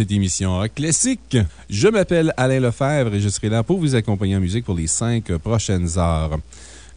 cette émission Rock Classique. Je m'appelle Alain Lefebvre et je serai là pour vous accompagner en musique pour les cinq prochaines heures.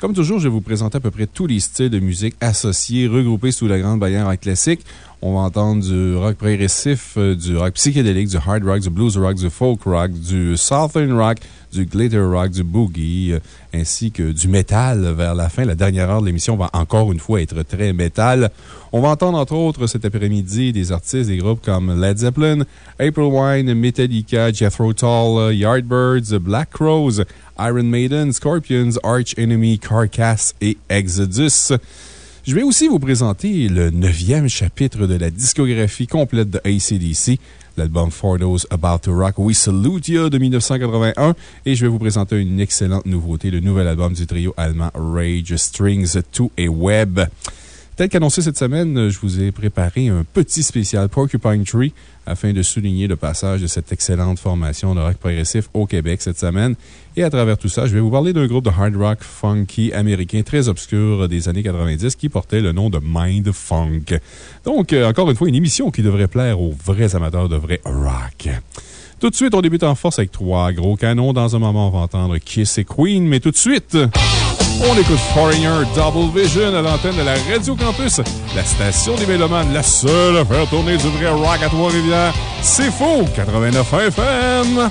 Comme toujours, je vais vous présenter à peu près tous les styles de musique associés, regroupés sous la grande bannière rock classique. On va entendre du rock progressif, euh, du rock psychédélique, du hard rock, du blues rock, du folk rock, du southern rock, du glitter rock, du boogie, euh, ainsi que du métal vers la fin. La dernière heure de l'émission va encore une fois être très métal. On va entendre entre autres cet après-midi des artistes des groupes comme Led Zeppelin, April Wine, Metallica, Jethro Tull, Yardbirds, Black Crows, Iron Maiden, Scorpions, Arch Enemy, Carcass et Exodus. Je vais aussi vous présenter le neuvième chapitre de la discographie complète de ACDC, l'album For Those About to Rock We Salute You de 1981, et je vais vous présenter une excellente nouveauté, le nouvel album du trio allemand Rage Strings to a Web. Tel qu'annoncé cette semaine, je vous ai préparé un petit spécial Porcupine Tree afin de souligner le passage de cette excellente formation de rock progressif au Québec cette semaine. Et à travers tout ça, je vais vous parler d'un groupe de hard rock funky américain très obscur des années 90 qui portait le nom de Mind Funk. Donc, euh, encore une fois, une émission qui devrait plaire aux vrais amateurs de vrai rock. Tout de suite, on débute en force avec trois gros canons. Dans un moment, on va entendre Kiss et Queen, mais tout de suite, on écoute Foreigner Double Vision à l'antenne de la Radio Campus, la station des Mélomanes, la seule à faire tourner du vrai rock à Trois-Rivières. C'est faux! 89 FM!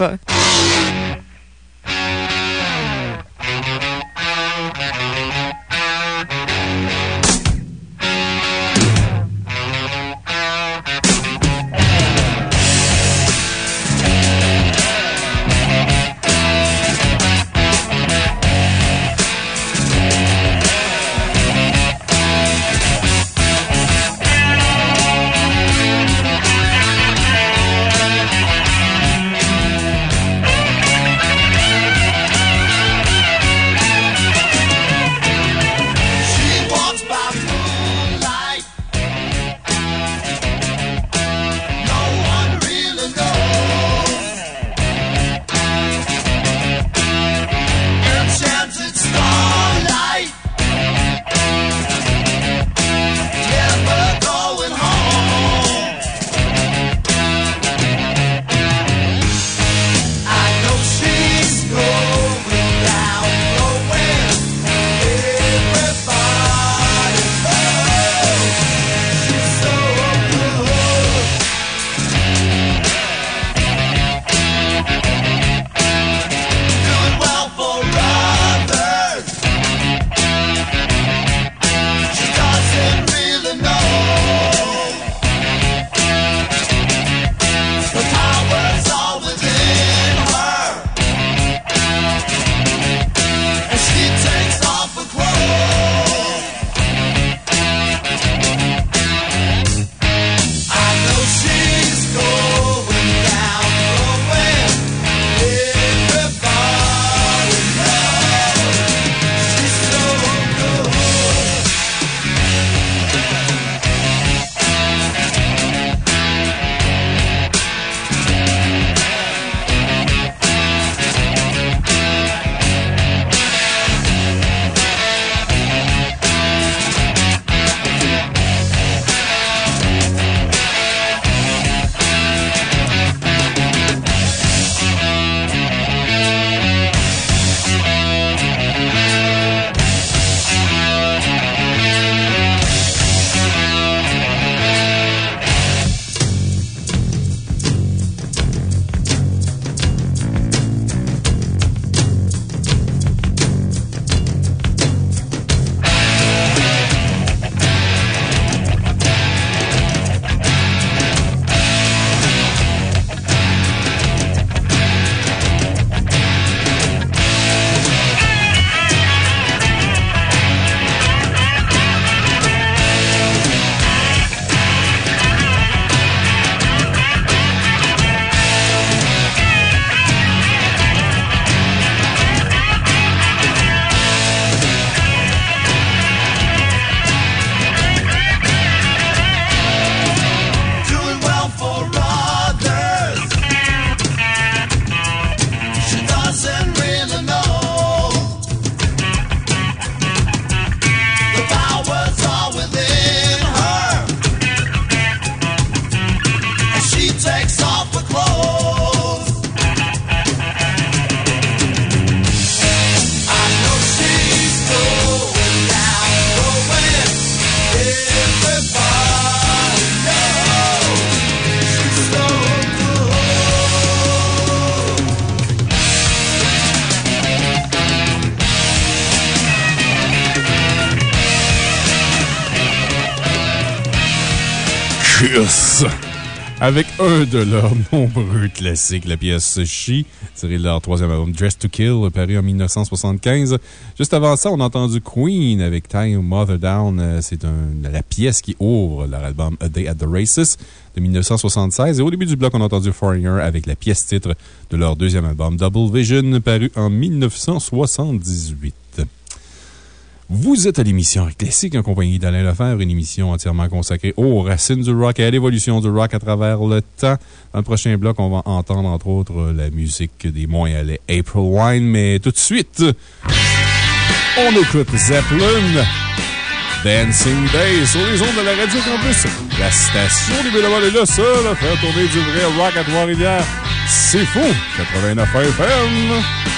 Ça un de leurs nombreux classiques, la pièce She, tirée de leur troisième album Dress to Kill, paru en 1975. Juste avant ça, on a entendu Queen avec Time Mother Down. Euh, C'est la pièce qui ouvre leur album A Day at the Races de 1976. Et au début du bloc, on a entendu Foreigner avec la pièce titre de leur deuxième album Double Vision, paru en 1978. Vous êtes à l'émission Classique en compagnie d'Alain Lefebvre, une émission entièrement consacrée aux racines du rock et à l'évolution du rock à travers le temps. Dans le prochain bloc, on va entendre entre autres la musique des Montréalais April Wine, mais tout de suite, on écoute Zeppelin. Dancing Day sur les ondes de la Radio Campus. La station des Bénévoles est là, seule à faire tourner du vrai rock à Trois-Rivières. C'est fou! 89 FM.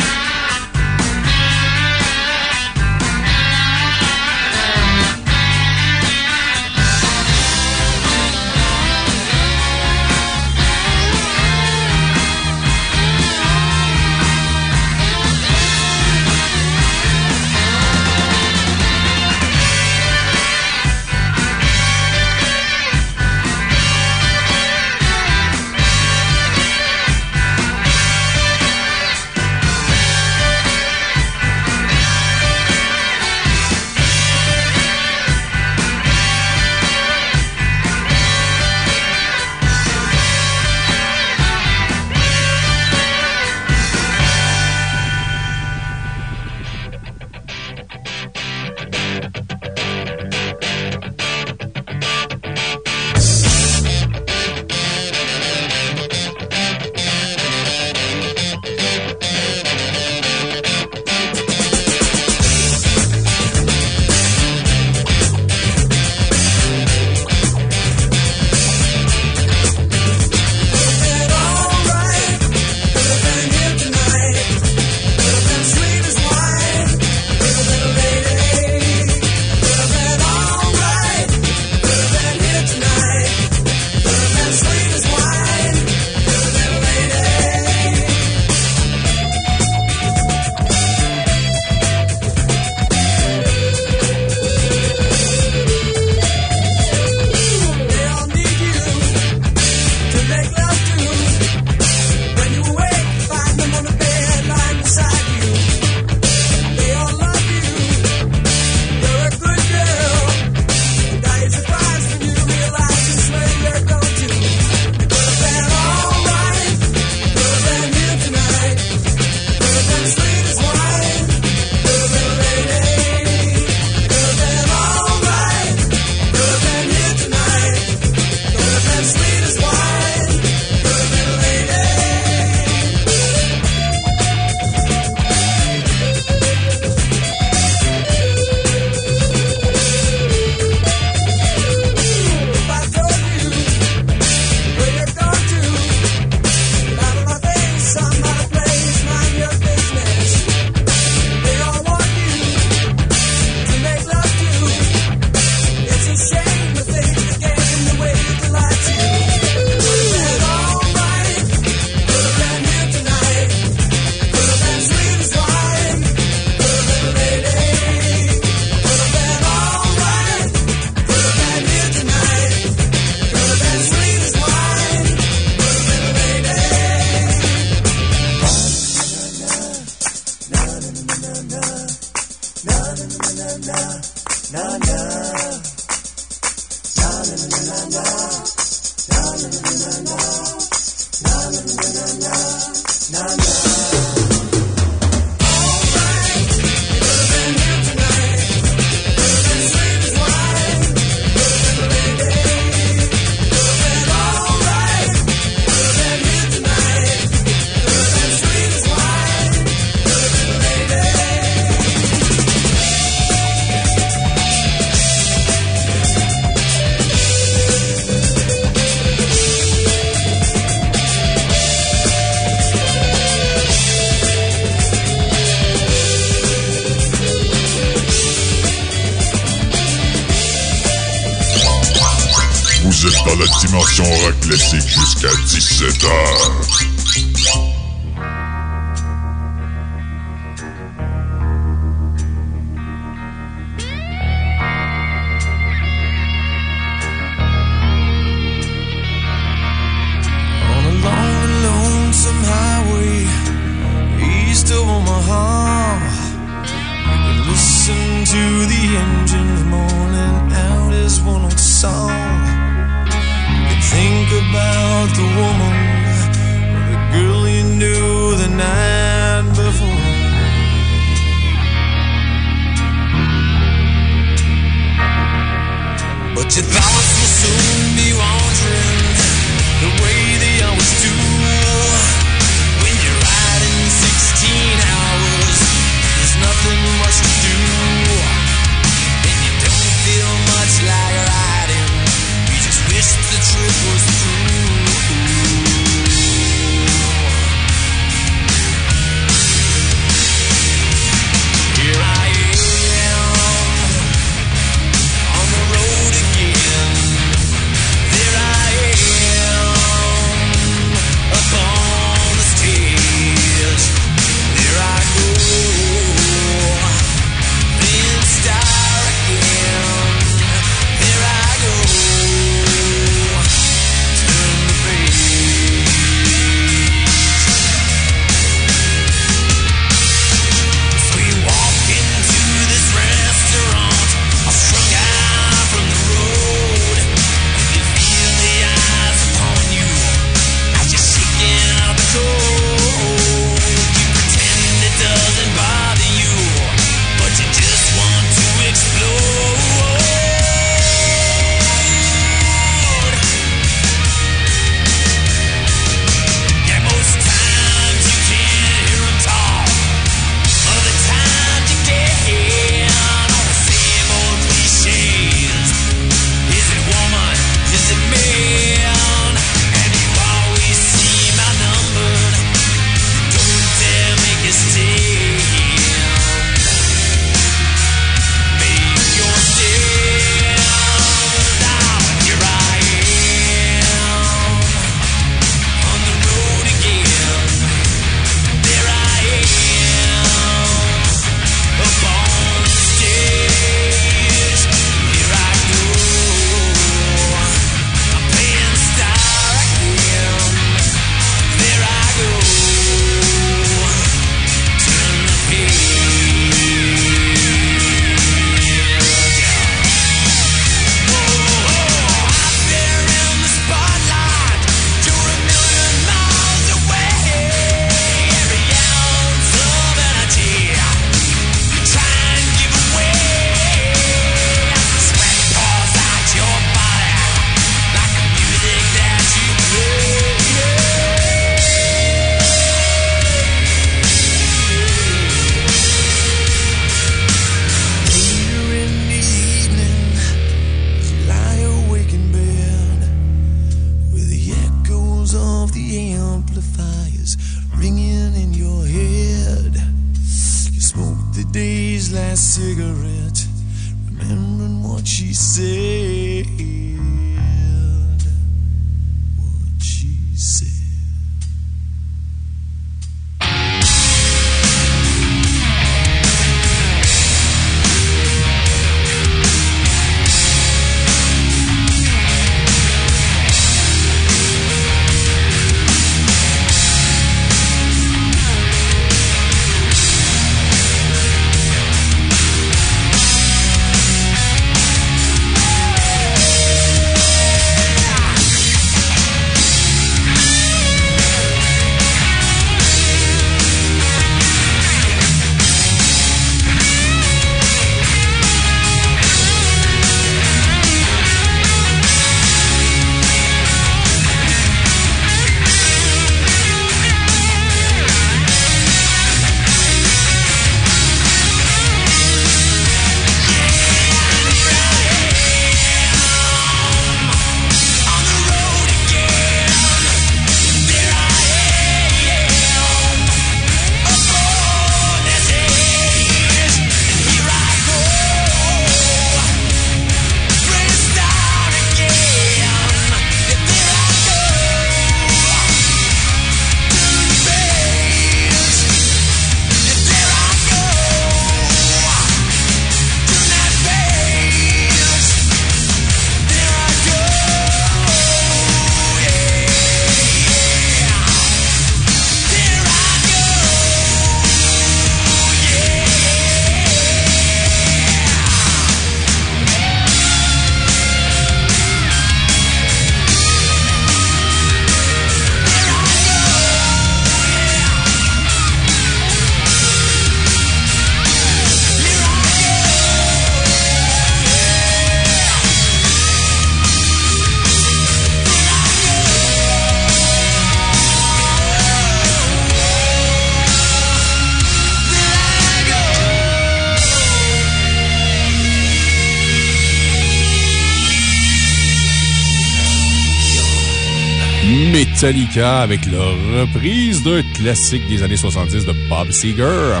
Avec leur reprise d'un classique des années 70 de Bob Seger.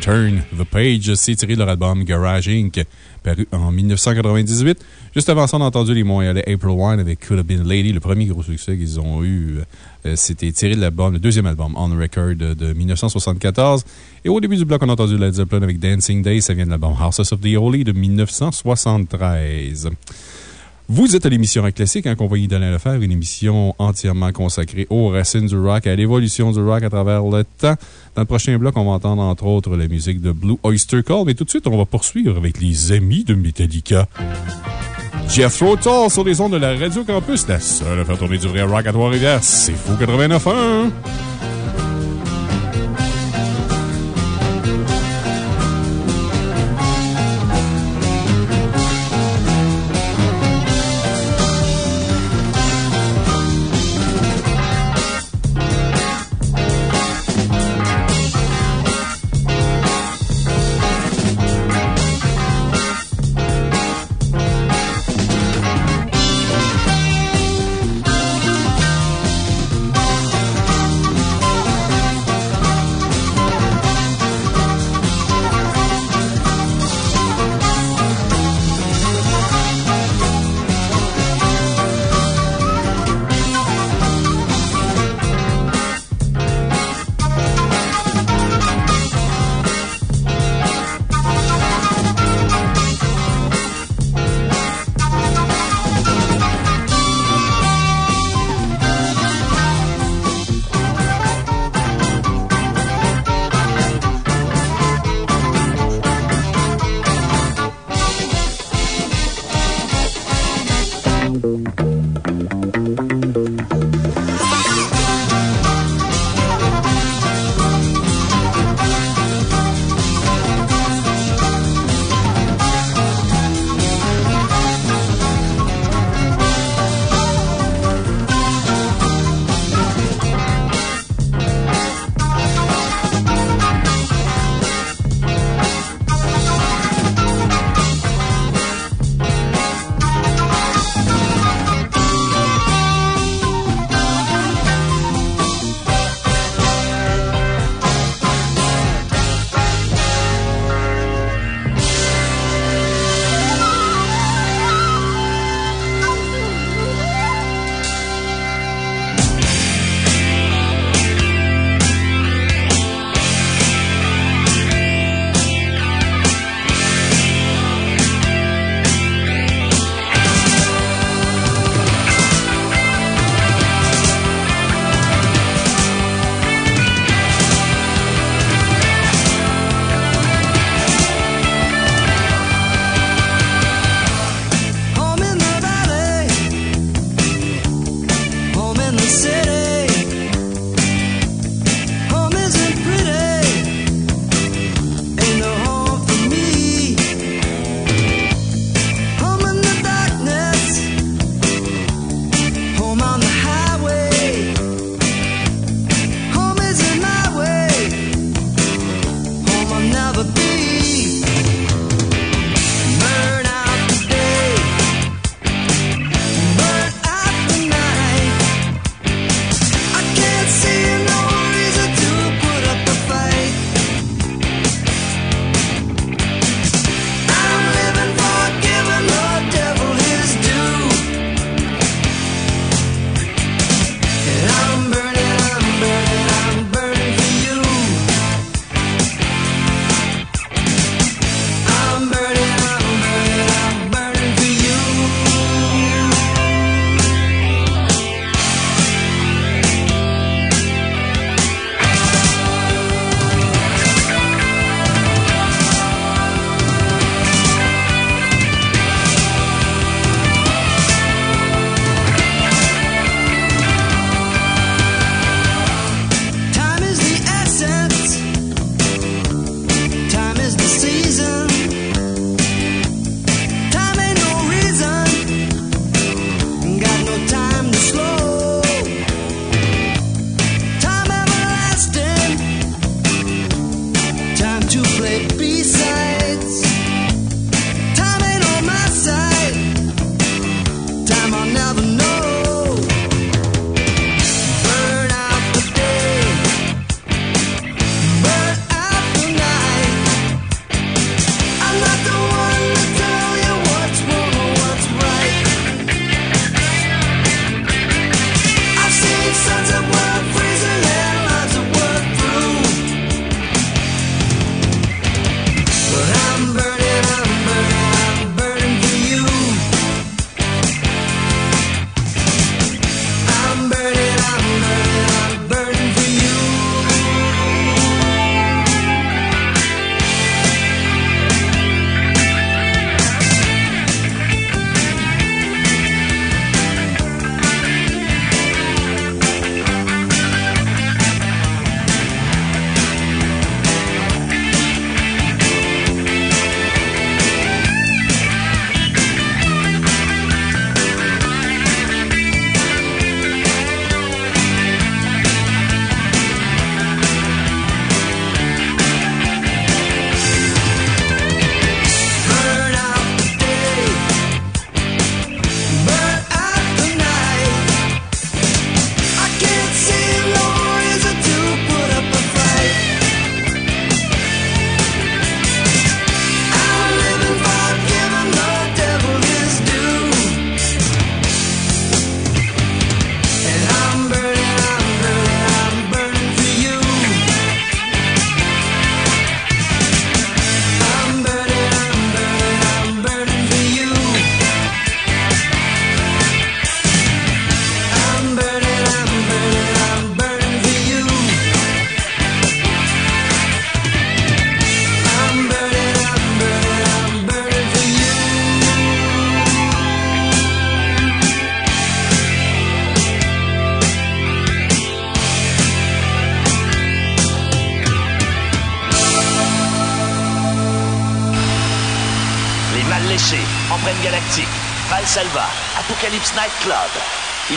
Turn the Page, c'est tiré de leur album Garage Inc., paru en 1998. Juste avant ça, on a entendu les Montréalais April Wine avec Could Have Been Lady, le premier gros succès qu'ils ont eu. Euh, C'était tiré de l'album, le deuxième album, On Record de 1974. Et au début du bloc, on a entendu Led Zeppelin avec Dancing Day. Ça vient de l'album Houses of the Holy de 1973. Vous êtes à l'émission Rock Classique, en compagnie d'Alain Lefebvre, une émission entièrement consacrée aux racines du rock, à l'évolution du rock à travers le temps. Dans le prochain bloc, on va entendre entre autres la musique de Blue Oyster Cult, mais tout de suite, on va poursuivre avec les amis de Metallica. Jeff Rotal sur les ondes de la Radio Campus, la seule à faire tourner du vrai rock à Trois-Rivières. C'est fou 89.1!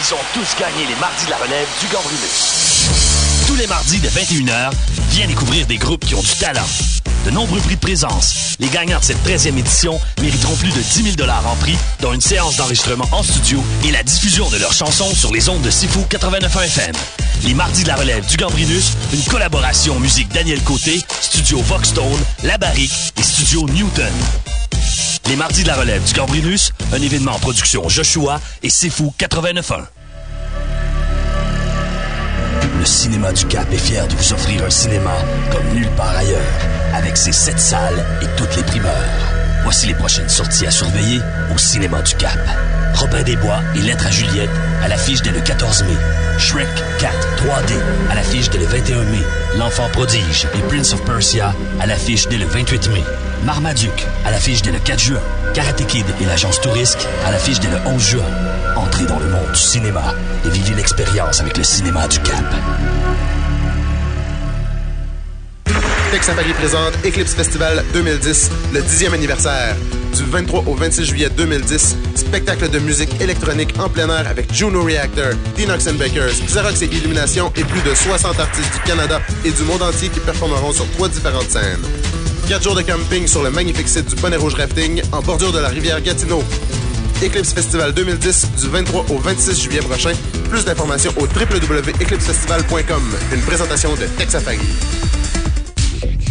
Ils ont tous gagné les mardis de la relève du Gambrinus. Tous les mardis de 21h, viens découvrir des groupes qui ont du talent. De nombreux prix de présence. Les gagnants de cette 13e édition mériteront plus de 10 000 en prix, dont une séance d'enregistrement en studio et la diffusion de leurs chansons sur les ondes de Sifu 89.1 FM. Les mardis de la relève du Gambrinus, une collaboration musique Daniel Côté, Studio Voxstone, La Barrique et Studio Newton. Les mardis de la relève du Gambrinus, un événement en production Joshua et Sifu 89.1. Le cinéma du Cap est fier de vous offrir un cinéma comme nulle part ailleurs, avec ses sept salles et toutes les primeurs. Voici les prochaines sorties à surveiller au cinéma du Cap. Robin des Bois et Lettres à Juliette à l'affiche dès le 14 mai. Shrek 4 3D à l'affiche dès le 21 mai. L'Enfant prodige et Prince of Persia à l'affiche dès le 28 mai. Marmaduke à l'affiche dès le 4 juin. Karate Kid et l'agence Tourisque à l'affiche dès le 11 juin. Entrez dans le monde du cinéma et vivez l'expérience avec le cinéma du Cap. Tex à Paris présente Eclipse Festival 2010, le 10e anniversaire. Du 23 au 26 juillet 2010, spectacle de musique électronique en plein air avec Juno Reactor, Dinox Bakers, Xerox et Illumination et plus de 60 artistes du Canada et du monde entier qui performeront sur trois différentes scènes. 4 jours de camping sur le magnifique site du Bonnet Rouge Rafting en bordure de la rivière Gatineau. Eclipse Festival 2010 du 23 au 26 juillet prochain. Plus d'informations au www.eclipsefestival.com. Une présentation de Texafari.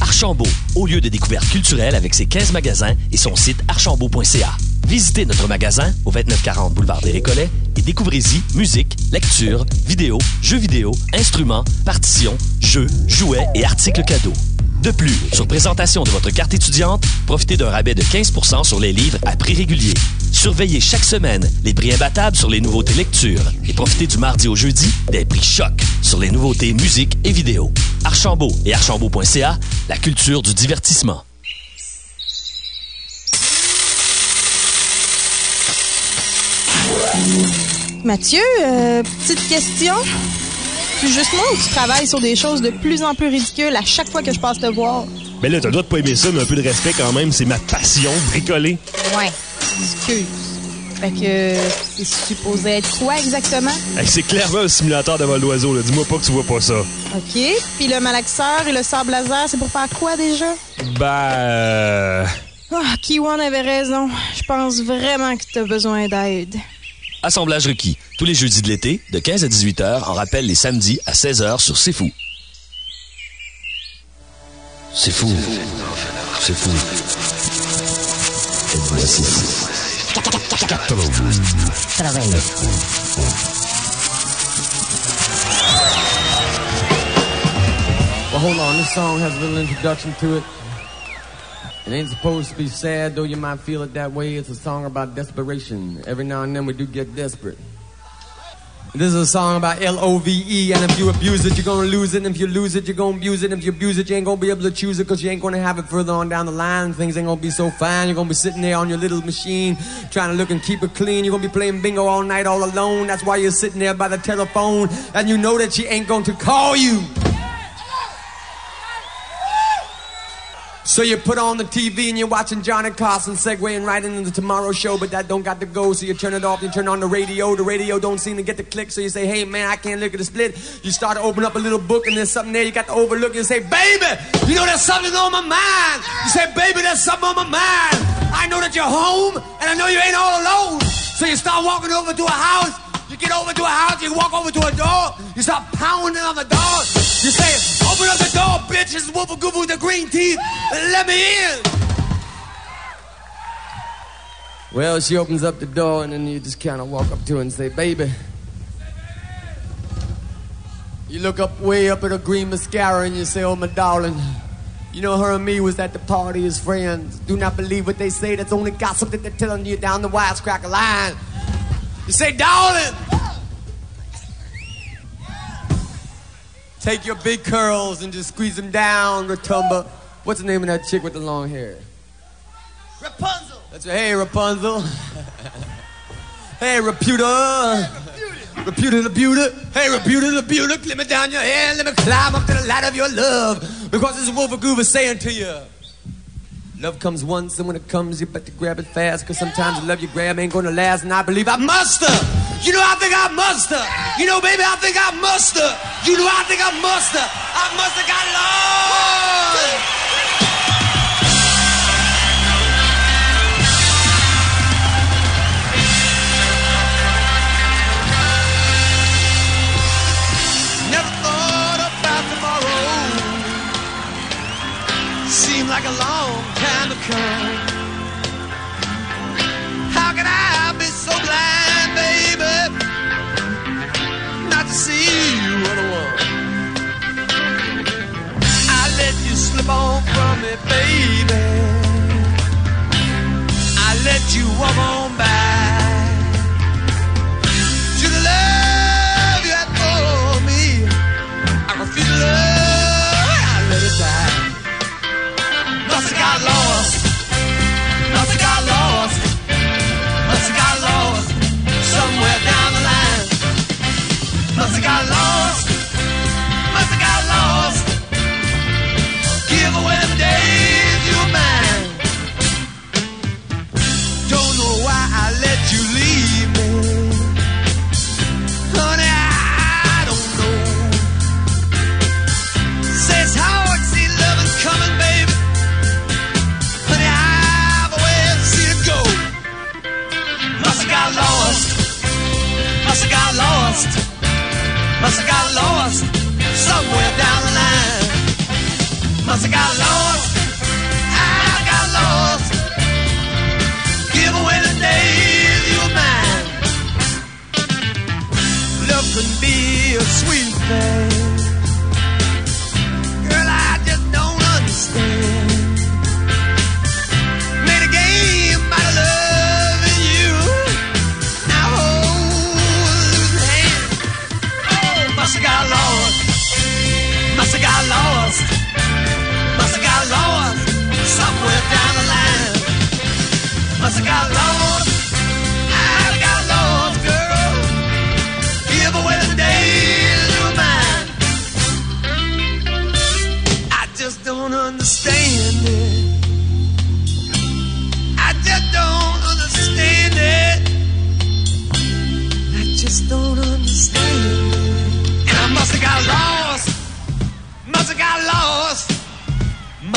Archambault, au lieu de découverte culturelle avec ses 15 magasins et son site archambault.ca. Visitez notre magasin au 2940 boulevard des Récollets et découvrez-y musique, lecture, vidéo, jeux vidéo, instruments, partitions, jeux, jouets et articles cadeaux. De plus, sur présentation de votre carte étudiante, profitez d'un rabais de 15% sur les livres à prix régulier. Surveillez chaque semaine les prix imbattables sur les nouveautés lecture et profitez du mardi au jeudi des prix choc sur les nouveautés musique et vidéo. Archambault et archambault.ca, la culture du divertissement. Mathieu, euh, petite question. Tu juste moi ou tu travailles sur des choses de plus en plus ridicules à chaque fois que je passe te voir? Mais là, t'as le droit de pas aimer ça, mais un peu de respect quand même. C'est ma passion, bricoler. Ouais, excuse. Fait que c'est supposé être quoi exactement? Hey, c'est clairement un simulateur de vol d'oiseau. là. Dis-moi pas que tu vois pas ça. OK. Puis le malaxeur et le sable laser, c'est pour faire quoi déjà? Ben... euh, Ah, Kiwan avait raison. Je pense vraiment que t'as besoin d'aide. Assemblage requis. Tous les jeudis de l'été, de 15 à 18 heures, en rappel les samedis à 16 heures sur C'est Fou. C'est fou. C'est fou. Well, hold on. This song has a little introduction to it. It ain't supposed to be sad, though you might feel it that way. It's a song about desperation. Every now and then we do get desperate. This is a song about L-O-V-E, and if you abuse it, you're gonna lose it, and if you lose it, you're gonna abuse it, and if you abuse it, you ain't gonna be able to choose it, cause you ain't gonna have it further on down the line, things ain't gonna be so fine, you're gonna be sitting there on your little machine, trying to look and keep it clean, you're gonna be playing bingo all night all alone, that's why you're sitting there by the telephone, and you know that she ain't going to call you. So you put on the TV and you're watching Johnny Carson segueing right into the Tomorrow Show, but that don't got to go. So you turn it off, you turn on the radio. The radio don't seem to get the click. So you say, hey man, I can't look at the split. You start to open up a little book and there's something there you got to overlook. You say, baby, you know there's something on my mind. You say, baby, there's something on my mind. I know that you're home and I know you ain't all alone. So you start walking over to a house. You get over to a house, you walk over to a door, you start pounding on the door. You say, open up the door, bitch, it's Woofa Goofa with the green and let me in. Well, she opens up the door, and then you just kind of walk up to her and say, baby. You look up way up at her green mascara and you say, oh, my darling. You know, her and me was at the party as friends. Do not believe what they say. That's only gossip that they're telling you down the wisecracker line. You say, darling. Take your big curls and just squeeze them down, Ratumba. What's the name of that chick with the long hair? Rapunzel. That's right. Hey, Rapunzel. hey, Reputa. Reputa the beauty. Hey, Reputa the beauty. Clip me down your hair. Let me climb up to the ladder of your love. Because it's Wolf of Goober saying to you. Love comes once, and when it comes, you better grab it fast. Cause sometimes the love you grab ain't gonna last, and I believe I must have. You know, I think I must have. You know, baby, I think I must have. You know, I think I must have. I must have got lost. Seemed like a long time to come. How can I be so blind, baby? Not to see you what I want. I let you slip on from me, baby. I let you walk on by. Got lost. Got lost. Got lost somewhere down the line. Have got lost. Somewhere down lost.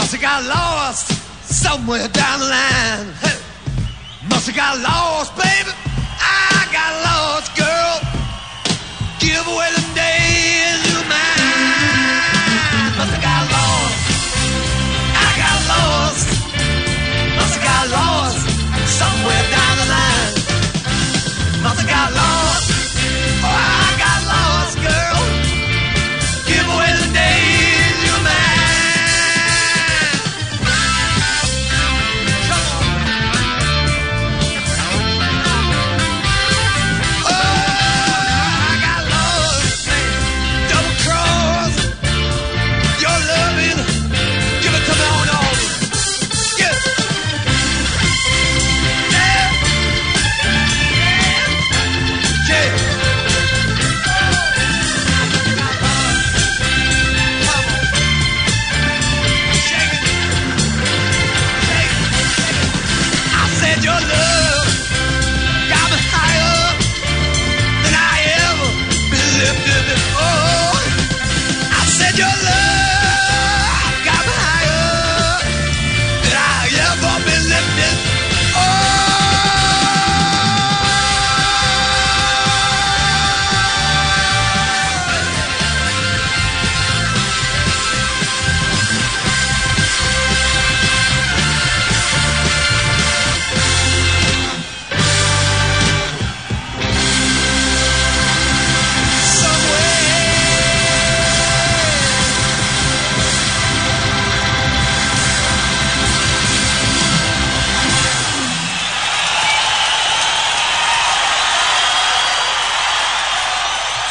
Must have got lost somewhere down the line. Hey. Must have got lost, baby. I got lost, girl. Give away them days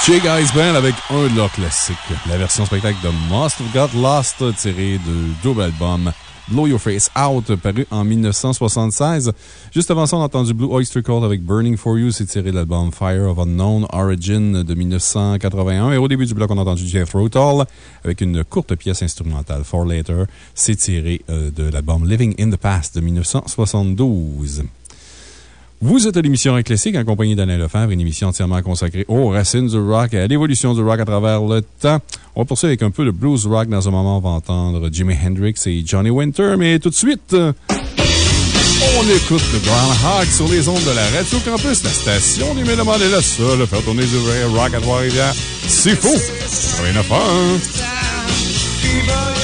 Shake Eyes Band avec un de leurs classiques. La version spectacle de Must Have Got Lost, tirée du double album Blow Your Face Out, paru en 1976. Juste avant ça, on a entendu Blue Oyster Cult avec Burning For You, c'est tiré de l'album Fire of Unknown Origin de 1981. Et au début du bloc, on a entendu Jeff Rotal avec une courte pièce instrumentale, For Later. C'est tiré euh, de l'album Living in the Past de 1972. Vous êtes à l'émission Rock Classique en compagnie d'Alain Lefebvre, une émission entièrement consacrée aux racines du rock et à l'évolution du rock à travers le temps. On va poursuivre avec un peu de blues rock. Dans un moment, on va entendre Jimi Hendrix et Johnny Winter, mais tout de suite, on écoute le Grand Hawk sur les ondes de la Radio Campus, la station du Mélomanes est la seule à faire tourner du vrai rock à Trois-Rivières. C'est faux! 89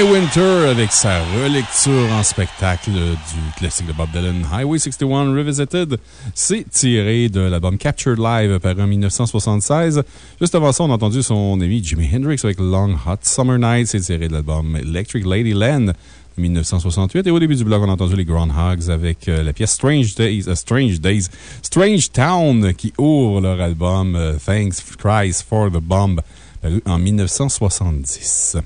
Johnny Winter avec sa relecture en spectacle du classique de Bob Dylan, Highway 61 Revisited. C'est tiré de l'album Captured Live paru en 1976. Juste avant ça, on a entendu son ami Jimi Hendrix avec Long Hot Summer Night. C'est tiré de l'album Electric Ladyland. 1968. Et au début du blog, on a entendu les Groundhogs avec euh, la pièce Strange Days, euh, Strange Days, Strange Town qui ouvre leur album euh, Thanks Christ for the Bomb paru en 1970.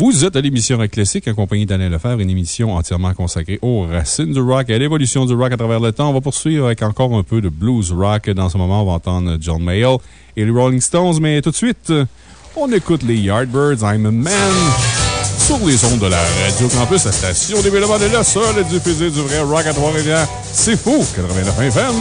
Vous êtes à l'émission Rock Classique, accompagné d'Alain Lefebvre, une émission entièrement consacrée aux racines du rock et à l'évolution du rock à travers le temps. On va poursuivre avec encore un peu de blues rock. Dans ce moment, on va entendre John Mayall et les Rolling Stones, mais tout de suite, on écoute les Yardbirds, I'm a Man, sur les ondes de la Radio Campus, la station des Mélomanes est la seule à diffuser du vrai rock à Trois-Rivières. C'est fou! 89 FM.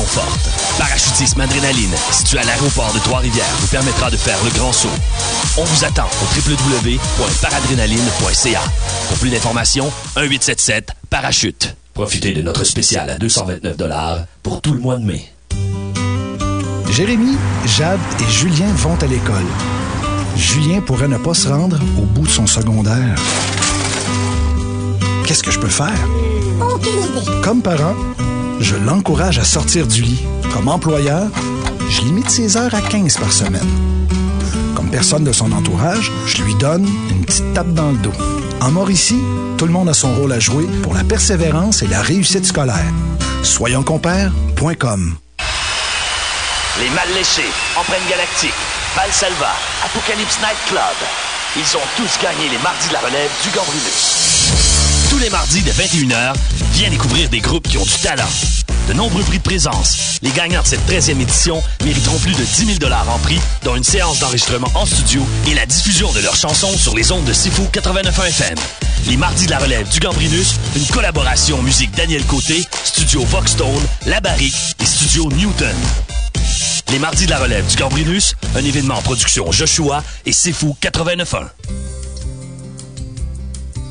Fortes. Parachutisme Adrénaline, situé à l'aéroport de Trois-Rivières, vous permettra de faire le grand saut. On vous attend au www.paradrénaline.ca. Pour plus d'informations, 1-877-Parachute. Profitez de notre spécial à 229 pour tout le mois de mai. Jérémy, Jade et Julien vont à l'école. Julien pourrait ne pas se rendre au bout de son secondaire. Qu'est-ce que je peux faire? Comme parent, je l'encourage à sortir du lit. Comme employeur, je limite ses heures à 15 par semaine. Comme personne de son entourage, je lui donne une petite tape dans le dos. En Mauricie, tout le monde a son rôle à jouer pour la persévérance et la réussite scolaire. Soyonscompères.com Les Mal Léchés, Empreinte Galactique, Valsalva, Apocalypse Night Club. Ils ont tous gagné les mardis de la relève du Gambrinus. Les mardis de 21h, viens découvrir des groupes qui ont du talent. De nombreux prix de présence. Les gagnants de cette 13e édition mériteront plus de 10 000 en prix, dont une séance d'enregistrement en studio et la diffusion de leurs chansons sur les ondes de Sifu 89.1 FM. Les mardis de la relève du Gambrinus, une collaboration musique Daniel Côté, studio Voxstone, La Barrique et studio Newton. Les mardis de la relève du Gambrinus, un événement en production Joshua et Sifu 89.1.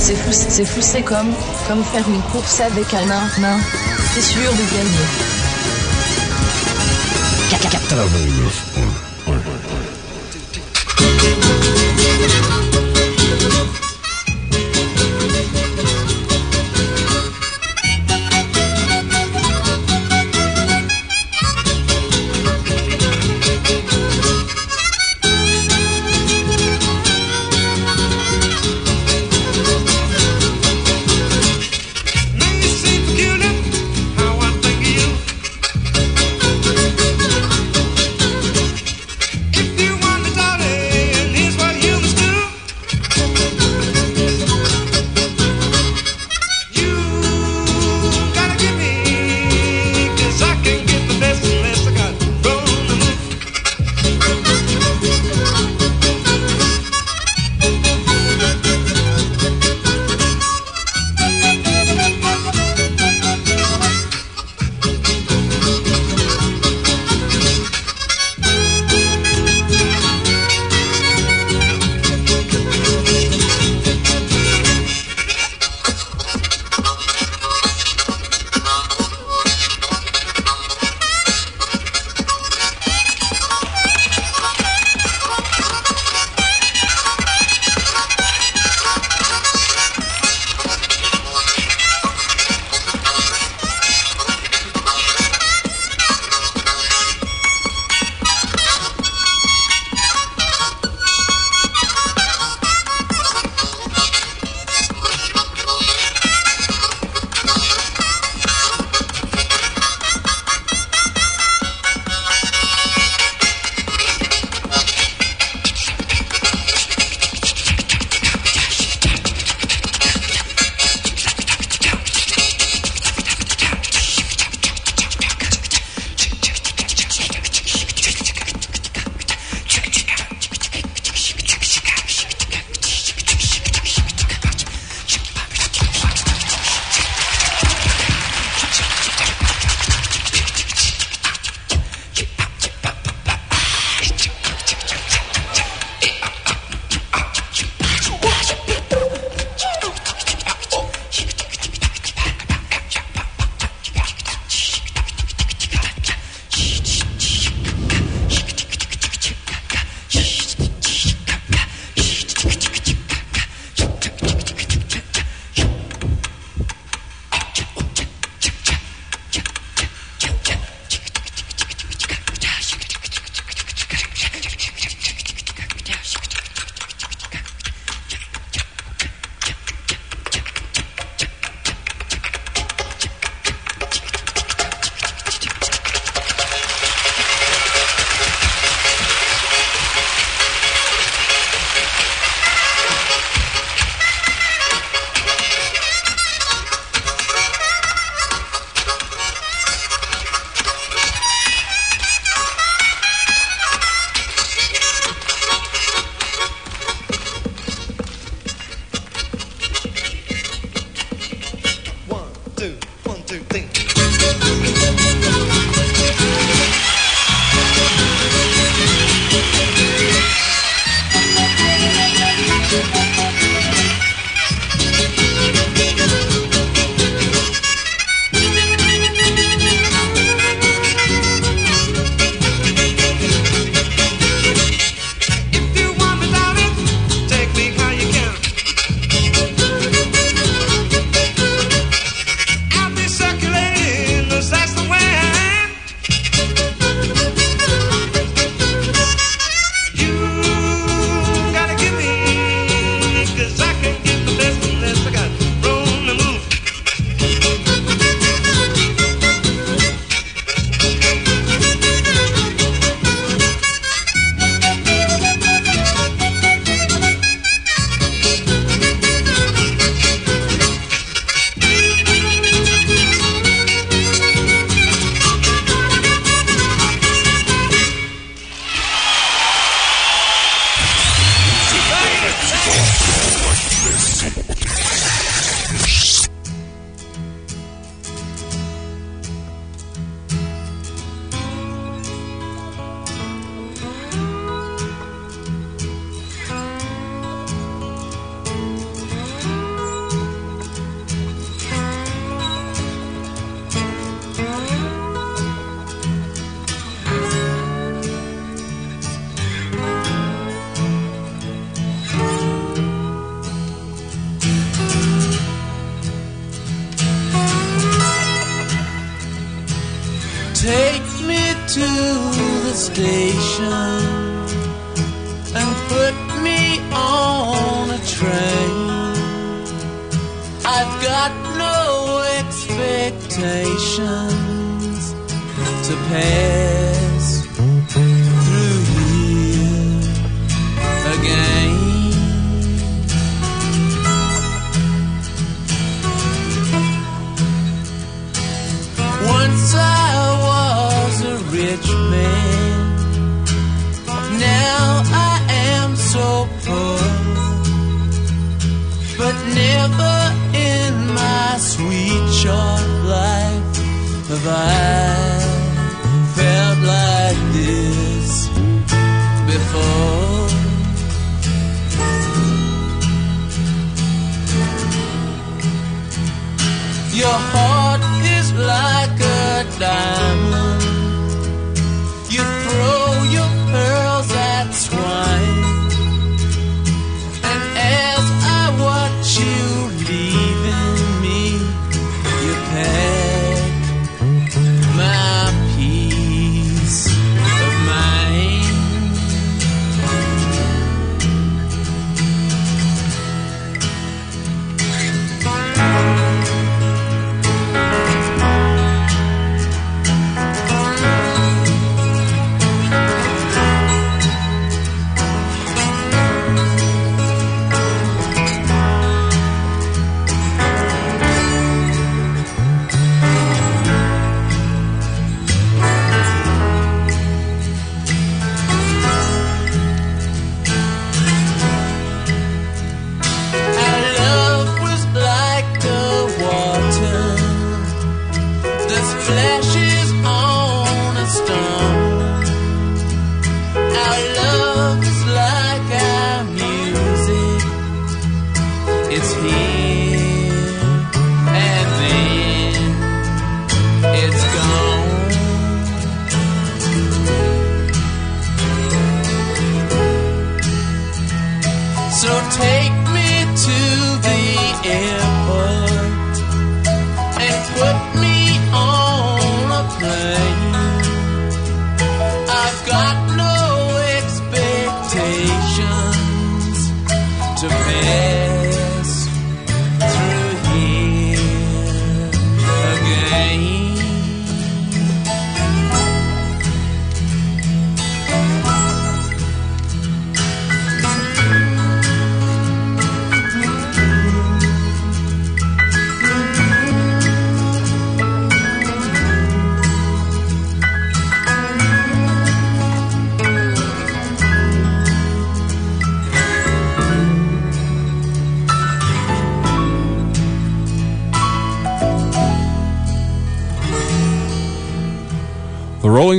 C'est fou, c'est fou, comme, comme faire une course avec un nain, nain. T'es sûr de gagner.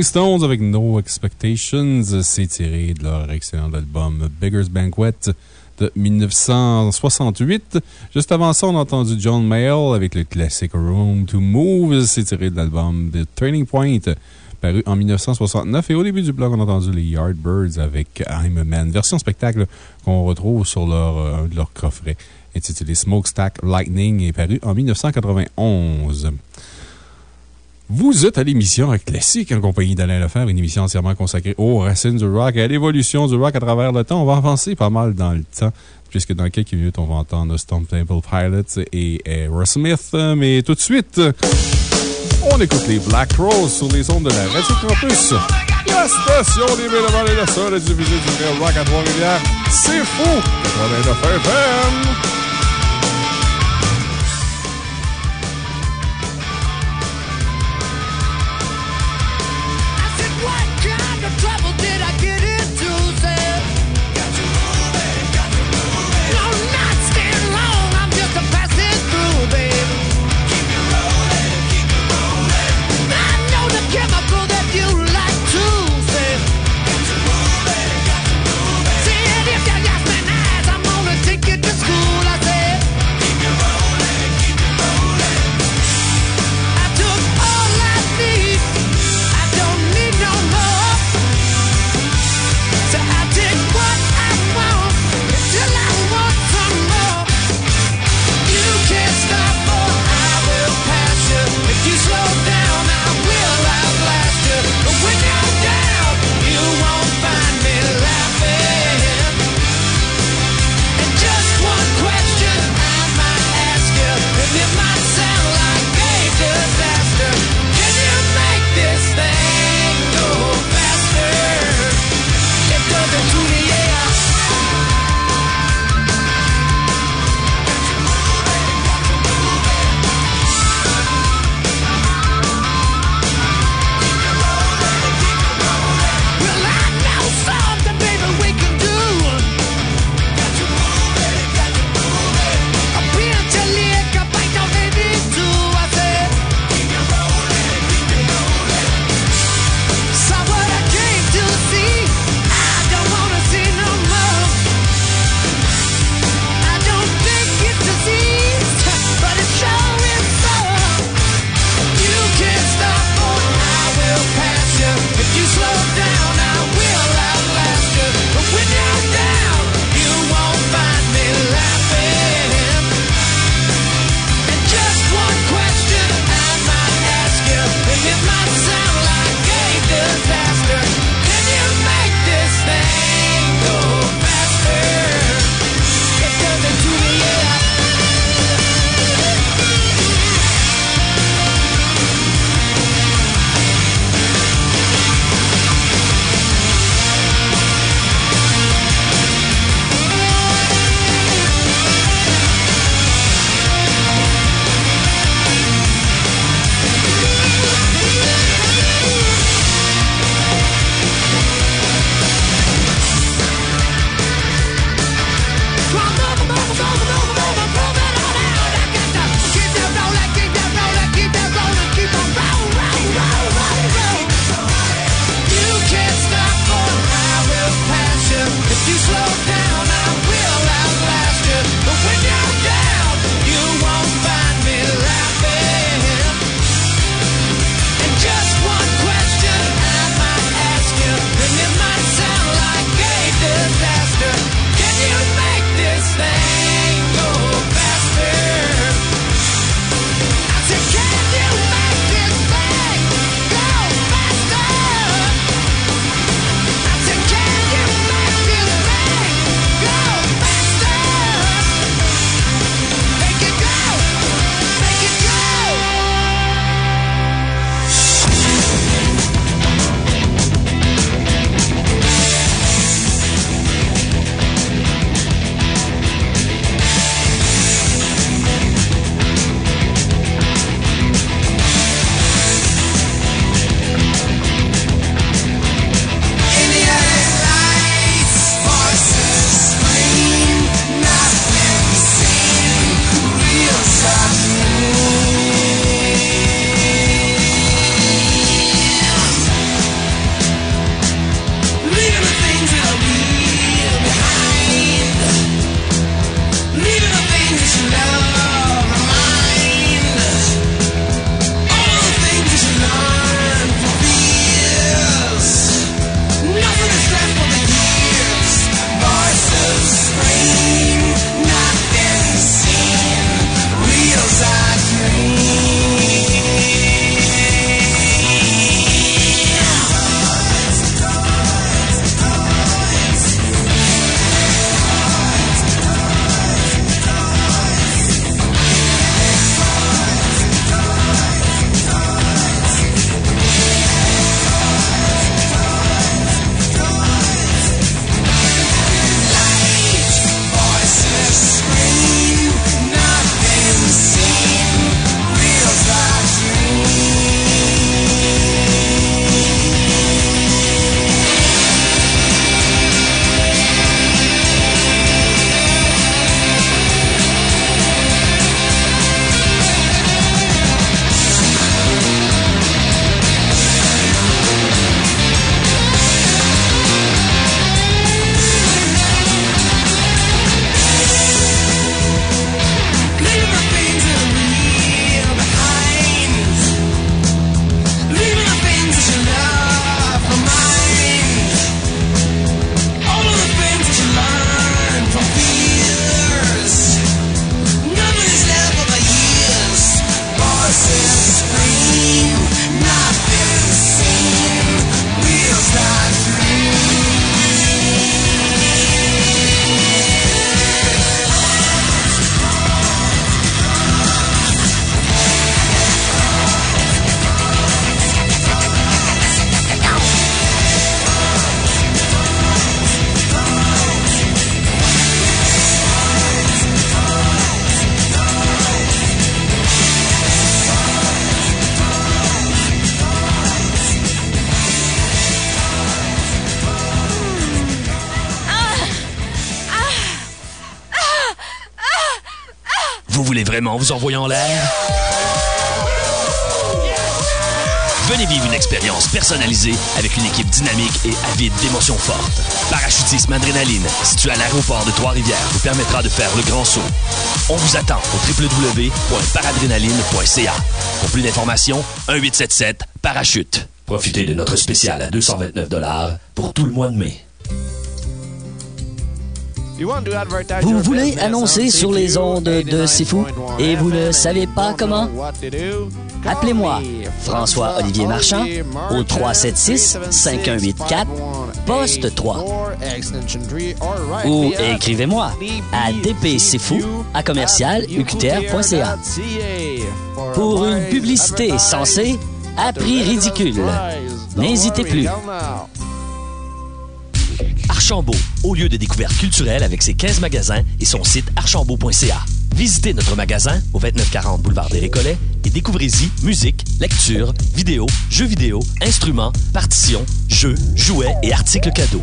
Rolling Stones avec No Expectations, c'est tiré de leur excellent album Beggar's Banquet de 1968. Juste avant ça, on a entendu John Mayall avec le classique Room to Move. C'est tiré de l'album The Turning Point, paru en 1969. Et au début du blog, on a entendu les Yardbirds avec I'm a Man, version spectacle qu'on retrouve sur leur, euh, coffrets, intitulé Smokestack Lightning, et paru en 1991. Vous êtes à l'émission Classique en compagnie d'Alain Lefebvre, une émission entièrement consacrée aux racines du rock et à l'évolution du rock à travers le temps. On va avancer pas mal dans le temps, puisque dans quelques minutes, on va entendre Stone Temple Pilots et Aerosmith. Mais tout de suite, on écoute les Black Rose sur les ondes de la Radio Campus. La station des Mélomanes est la seule à diffuser du vrai rock à Trois-Rivières. C'est fou! 89 FM! Adrénaline, situé à l'aéroport de Trois-Rivières, vous permettra de faire le grand saut. On vous attend au www.paradrénaline.ca. Pour plus d'informations, 1-877-Parachute. Profitez de notre spécial à 229 pour tout le mois de mai. Vous voulez annoncer sur les ondes de Fou et vous ne savez pas comment? Appelez-moi François-Olivier Marchand au 376-5184, poste 3. Ou écrivez-moi à dpcfou à commercial uqtr.ca. Pour une publicité censée à prix ridicule. N'hésitez plus. Archambault, au lieu de découverte culturelle avec ses 15 magasins et son site archambault.ca. Visitez notre magasin au 2940 boulevard des Récollets et découvrez-y musique, lecture, vidéo, jeux vidéo, instruments, partitions, jeux, jouets et articles cadeaux.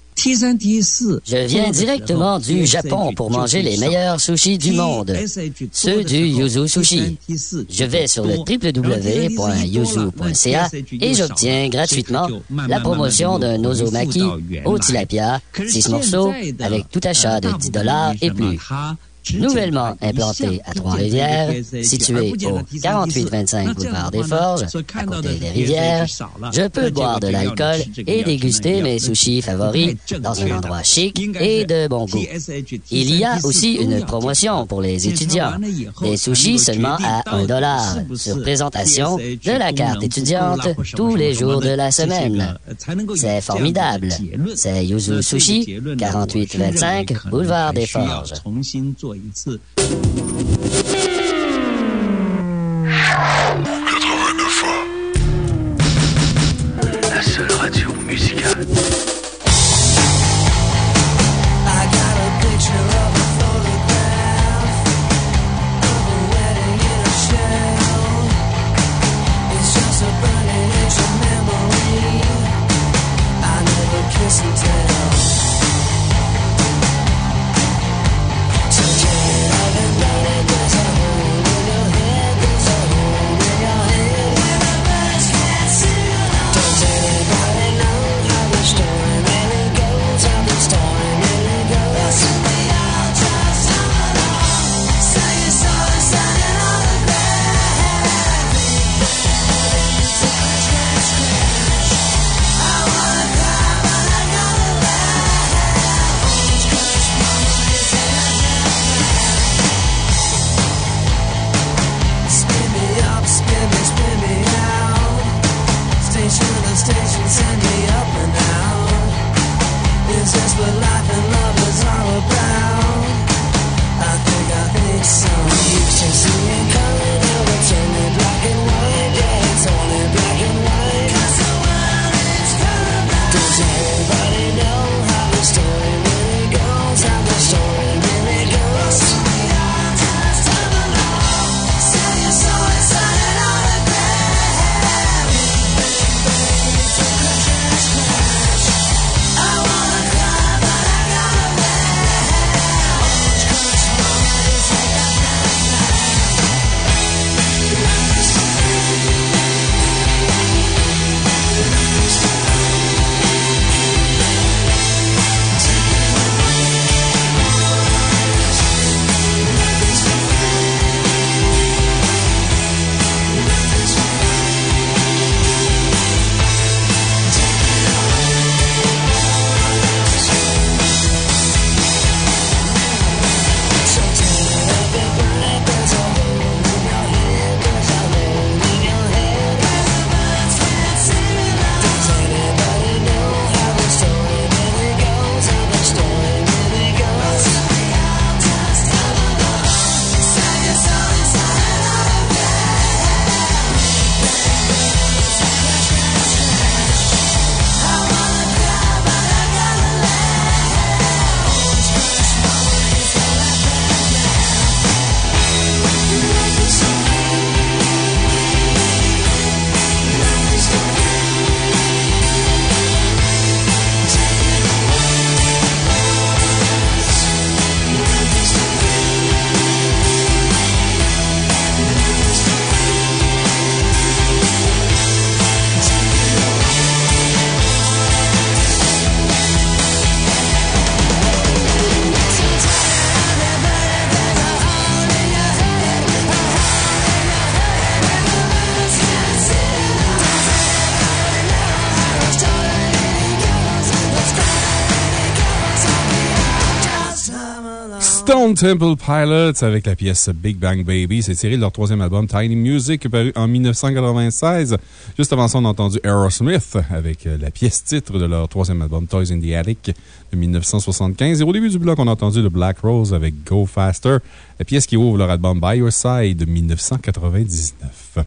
Je viens directement du Japon pour manger les meilleurs sushis du monde, ceux du Yuzu Sushi. Je vais sur le www.yuzu.ca et j'obtiens gratuitement la promotion d'un ozomaki au tilapia, 6 morceaux, avec tout achat de 10 dollars et plus. Nouvellement implanté à Trois-Rivières, situé au 4825 boulevard des Forges, à côté des rivières, je peux boire de l'alcool et déguster mes sushis favoris dans un endroit chic et de bon goût. Il y a aussi une promotion pour les étudiants. Des sushis seulement à 1 dollar sur présentation de la carte étudiante tous les jours de la semaine. C'est formidable. C'est Yuzu Sushi, 4825 boulevard des Forges. 89 Temple Pilots avec la pièce Big Bang Baby. C'est tiré de leur troisième album Tiny Music paru en 1996. Juste avant ça, on a entendu Aerosmith avec euh, la pièce titre de leur troisième album Toys in the Attic de 1975. Et au début du bloc, on a entendu The Black Rose avec Go Faster, la pièce qui ouvre leur album By Your Side de 1999.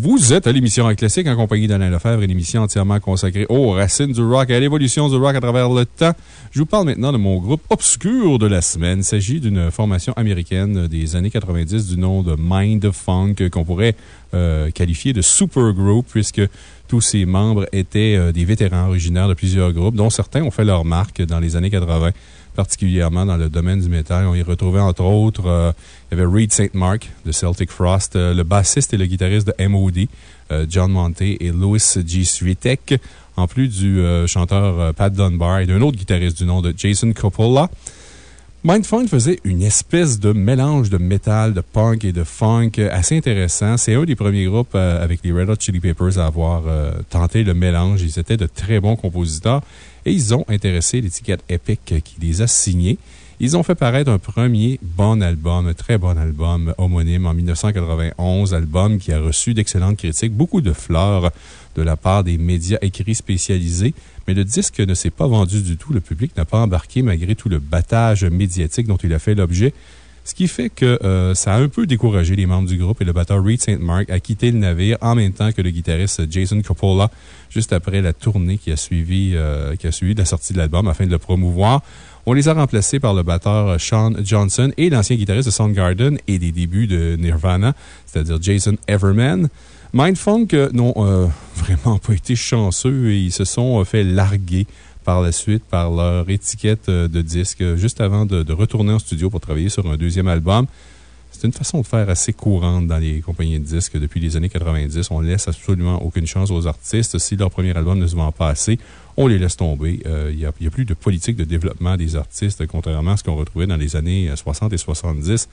Vous êtes à l'émission Classique en compagnie d'Alain Lefebvre, une émission entièrement consacrée aux racines du rock et à l'évolution du rock à travers le temps. Je vous parle maintenant de mon groupe obscur de la semaine. Il s'agit d'une formation américaine des années 90 du nom de Mind Funk qu'on pourrait euh, qualifier de supergroup puisque tous ses membres étaient euh, des vétérans originaires de plusieurs groupes, dont certains ont fait leur marque dans les années 80 particulièrement dans le domaine du métal. On y retrouvait entre autres, euh, Reed St. Mark de Celtic Frost, euh, le bassiste et le guitariste de M.O.D., euh, John Monte et Louis G. Svitek, en plus du chanteur Pat Dunbar et d'un autre guitariste du nom de Jason Coppola. Mindfunk faisait une espèce de mélange de métal, de punk et de funk assez intéressant. C'est un des premiers groupes avec les Red Hot Chili Peppers à avoir tenté le mélange. Ils étaient de très bons compositeurs et ils ont intéressé l'étiquette Epic qui les a signés. Ils ont fait paraître un premier bon album, un très bon album homonyme en 1991, album qui a reçu d'excellentes critiques, beaucoup de fleurs de la part des médias écrits spécialisés, mais le disque ne s'est pas vendu du tout. Le public n'a pas embarqué malgré tout le battage médiatique dont il a fait l'objet. Ce qui fait que euh, ça a un peu découragé les membres du groupe et le batteur Reed St. Mark a quitté le navire en même temps que le guitariste Jason Coppola, juste après la tournée qui a suivi, euh, qui a suivi la sortie de l'album afin de le promouvoir. On les a remplacés par le batteur Sean Johnson et l'ancien guitariste de Soundgarden et des débuts de Nirvana, c'est-à-dire Jason Everman. Mindfunk euh, n'ont vraiment pas été chanceux et ils se sont fait larguer par la suite par leur étiquette euh, de disque juste avant de, retourner en studio pour travailler sur un deuxième album. C'est une façon de faire assez courante dans les compagnies de disques depuis les années 90. On laisse absolument aucune chance aux artistes. Si leur premier album ne se vend pas assez, on les laisse tomber. Euh, il n'y a, a, plus de politique de développement des artistes, contrairement à ce qu'on retrouvait dans les années 60 et 70,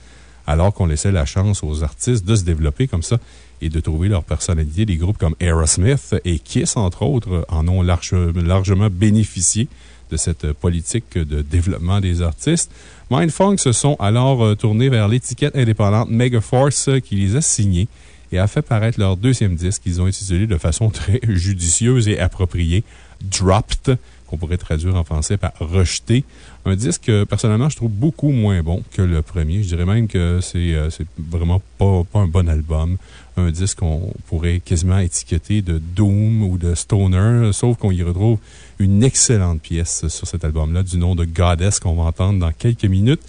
alors qu'on laissait la chance aux artistes de se développer comme ça et de trouver leur personnalité. Des groupes comme Aerosmith et Kiss, entre autres, en ont largement bénéficié de cette politique de développement des artistes. Mindfunk se sont alors euh, tournés vers l'étiquette indépendante Megaforce qui les a signés et a fait paraître leur deuxième disque qu'ils ont intitulé de façon très judicieuse et appropriée Dropped, qu'on pourrait traduire en français par rejeté. Un disque, personnellement, je trouve beaucoup moins bon que le premier. Je dirais même que c'est euh, vraiment pas, un bon album un disque qu'on pourrait quasiment étiqueter de Doom ou de Stoner, sauf qu'on y retrouve une excellente pièce sur cet album-là du nom de Goddess qu'on va entendre dans quelques minutes.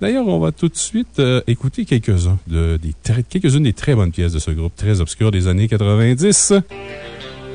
D'ailleurs, on va tout de suite euh, écouter quelques-unes de, des, quelques des très bonnes pièces de ce groupe très obscur des années 90.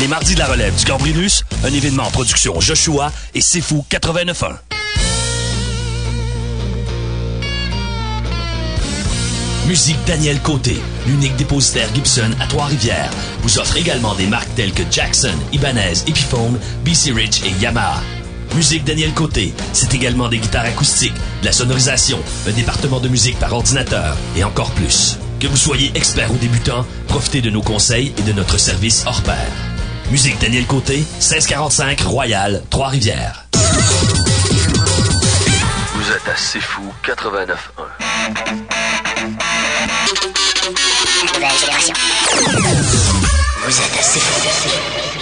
Les mardis de la relève du Gambrinus, un événement en production Joshua et Sifu 89.1. Musique Daniel Côté, l'unique dépositaire Gibson à Trois-Rivières, vous offre également des marques telles que Jackson, Ibanez, Epiphone, BC Rich et Yamaha. Musique Daniel Côté, c'est également des guitares acoustiques, de la sonorisation, un département de musique par ordinateur et encore plus. Que vous soyez expert ou débutant, profitez de nos conseils et de notre service hors pair. Musique Daniel Côté, 1645 Royal, Trois-Rivières. Vous êtes assez fou 89.1. Nouvelle génération. Vous êtes assez fou.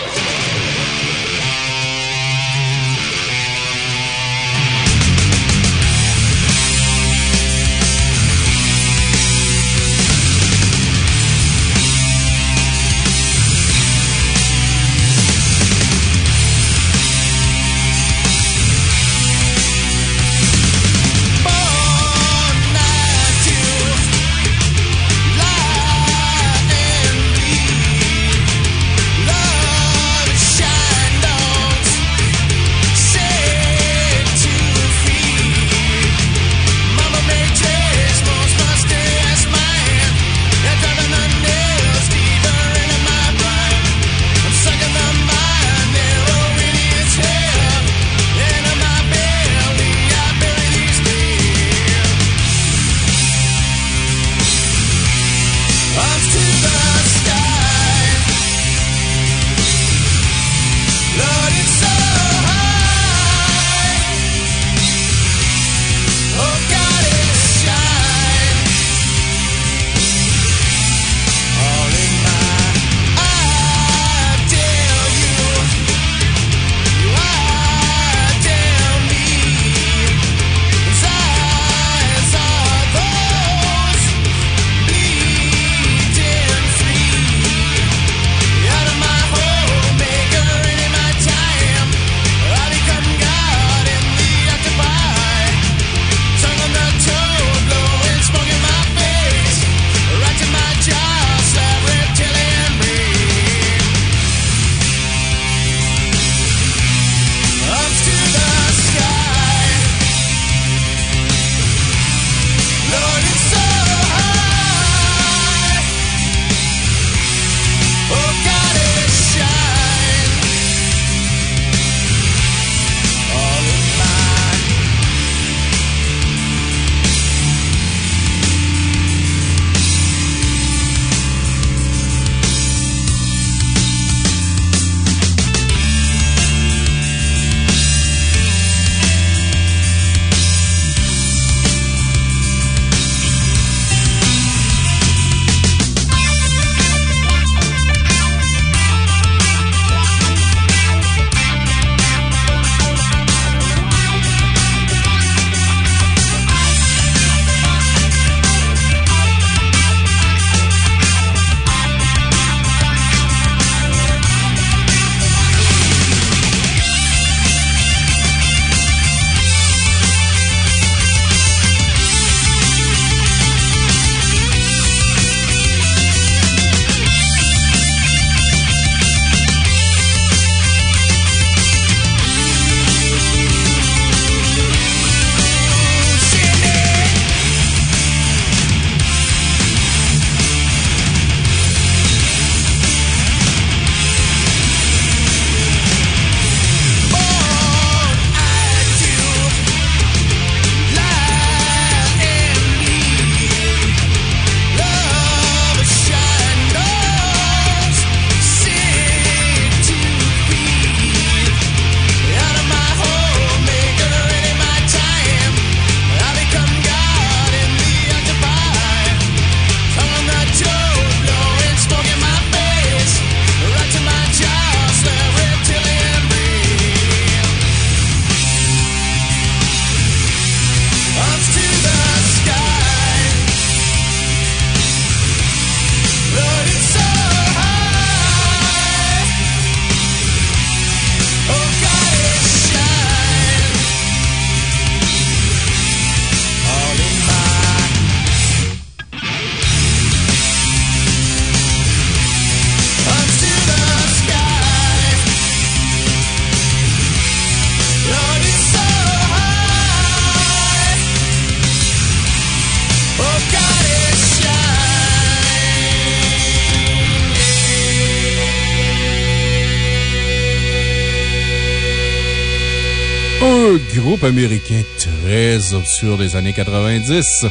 Américain très obscur des années 90,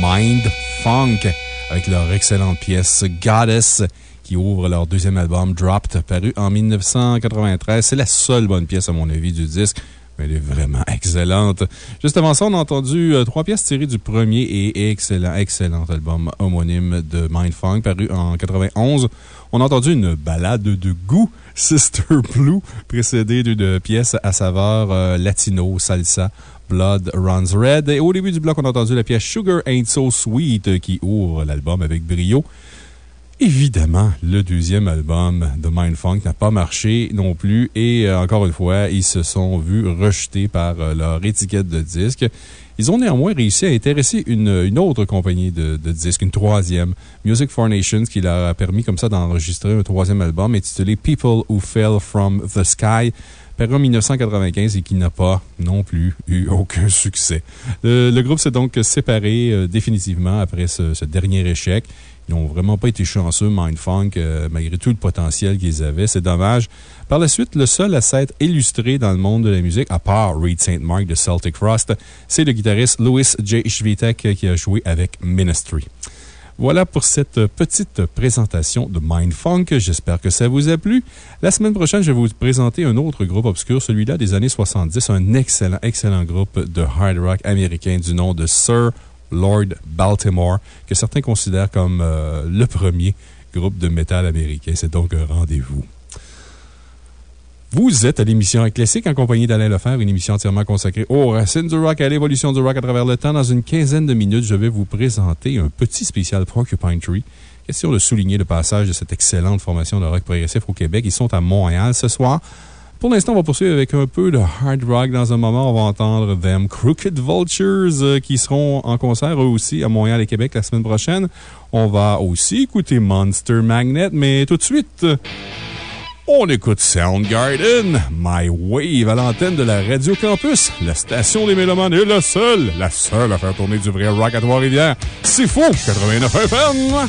Mind Funk, avec leur excellente pièce Goddess, qui ouvre leur deuxième album Dropped, paru en 1993. C'est la seule bonne pièce, à mon avis, du disque. mais Elle est vraiment excellente. Juste avant ça, on a entendu euh, trois pièces tirées du premier et excellent, excellent album homonyme de Mindfunk, paru en 91. On a entendu une balade de goût, Sister Blue, précédée d'une pièce à saveur euh, latino, salsa, Blood Runs Red. Et au début du bloc, on a entendu la pièce Sugar Ain't So Sweet euh, qui ouvre l'album avec brio. Évidemment, le deuxième album de Mindfunk n'a pas marché non plus et euh, encore une fois, ils se sont vus rejetés par euh, leur étiquette de disque. Ils ont néanmoins réussi à intéresser une, autre compagnie de, disques, une troisième, Music for Nations, qui leur a permis comme ça d'enregistrer un troisième album intitulé People Who Fell from the Sky paru en 1995 et qui n'a pas non plus eu aucun succès. Le, le groupe s'est donc séparé euh, définitivement après ce dernier échec. Ils n'ont vraiment pas été chanceux, Mindfunk, euh, malgré tout le potentiel qu'ils avaient. C'est dommage. Par la suite, le seul à s'être illustré dans le monde de la musique, à part Reed St. Mark de Celtic Frost, c'est le guitariste Louis J. Schvitek qui a joué avec Ministry. Voilà pour cette petite présentation de Mindfunk. J'espère que ça vous a plu. La semaine prochaine, je vais vous présenter un autre groupe obscur, celui-là des années 70, un excellent, excellent groupe de hard rock américain du nom de Sir Lord Baltimore, que certains considèrent comme euh, le premier groupe de métal américain. C'est donc un rendez-vous. Vous êtes à l'émission Classique en compagnie d'Alain Lefebvre, une émission entièrement consacrée aux racines du rock et à l'évolution du rock à travers le temps. Dans une quinzaine de minutes, je vais vous présenter un petit spécial Porcupine Tree. Question de souligner le passage de cette excellente formation de rock progressif au Québec. Ils sont à Montréal ce soir. Pour l'instant, on va poursuivre avec un peu de hard rock. Dans un moment, on va entendre Them Crooked Vultures euh, qui seront en concert eux aussi à Montréal et Québec la semaine prochaine. On va aussi écouter Monster Magnet, mais tout de suite, on écoute Soundgarden, My Wave à l'antenne de la Radio Campus. La station des Mélomanes est la seule, la seule à faire tourner du vrai rock à Trois-Rivières. C'est faux! 89 FM!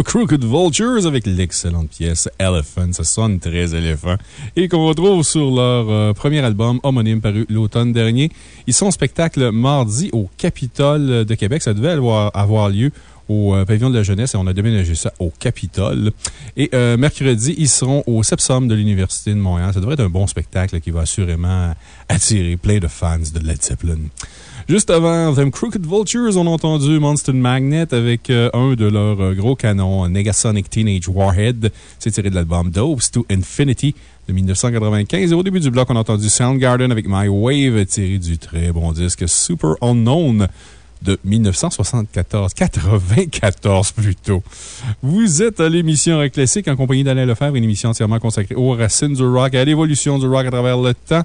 Crooked Vultures avec l'excellente pièce Elephant. Ça sonne très éléphant. Et qu'on retrouve sur leur euh, premier album homonyme paru l'automne dernier. Ils sont en spectacle mardi au Capitole de Québec. Ça devait avoir, avoir lieu au euh, Pavillon de la Jeunesse et on a déménagé ça au Capitole. Et euh, mercredi, ils seront au Sepsum de l'Université de Montréal. Ça devrait être un bon spectacle qui va assurément attirer plein de fans de Led Zeppelin. Juste avant Them Crooked Vultures, on a entendu Monster Magnet avec euh, un de leurs euh, gros canons, Negasonic Teenage Warhead. C'est tiré de l'album Dopes to Infinity de 1995. Et au début du bloc, on a entendu Soundgarden avec My Wave, tiré du très bon disque Super Unknown de 1974. 94 plutôt. Vous êtes à l'émission Rock Classique en compagnie d'Alain Lefebvre, une émission entièrement consacrée aux racines du rock et à l'évolution du rock à travers le temps.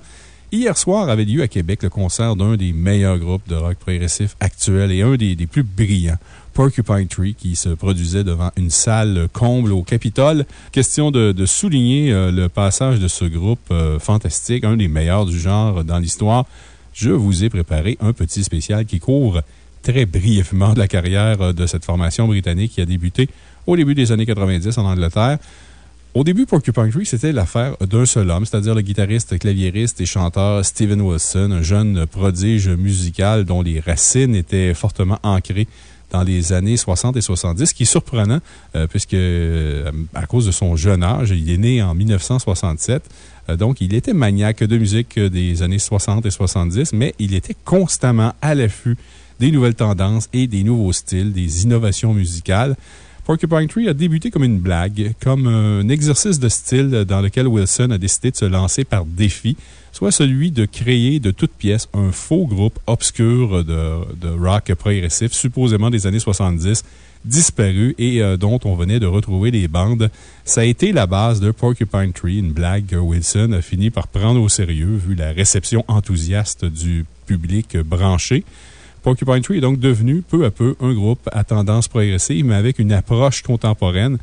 Hier soir avait lieu à Québec le concert d'un des meilleurs groupes de rock progressif actuels et un des, plus brillants. Porcupine Tree, qui se produisait devant une salle comble au Capitole. Question de, de souligner euh, le passage de ce groupe euh, fantastique, un des meilleurs du genre dans l'histoire. Je vous ai préparé un petit spécial qui couvre très brièvement la carrière euh, de cette formation britannique qui a débuté au début des années 90 en Angleterre. Au début, Porcupine Tree, c'était l'affaire d'un seul homme, c'est-à-dire le guitariste, claviériste et chanteur Steven Wilson, un jeune prodige musical dont les racines étaient fortement ancrées dans les années 60 et 70, ce qui est surprenant, euh, puisque, euh, à cause de son jeune âge, il est né en 1967. euh, donc, il était maniaque de musique des années 60 et 70, mais il était constamment à l'affût des nouvelles tendances et des nouveaux styles, des innovations musicales. Porcupine Tree a débuté comme une blague, comme un exercice de style dans lequel Wilson a décidé de se lancer par défi, soit celui de créer de toutes pièces un faux groupe obscur de, rock progressif, supposément des années 70, disparu et euh, dont on venait de retrouver les bandes. Ça a été la base de Porcupine Tree, une blague que Wilson a fini par prendre au sérieux vu la réception enthousiaste du public branché. Porcupine Tree est donc devenu peu à peu un groupe à tendance progressive, mais avec une approche contemporaine.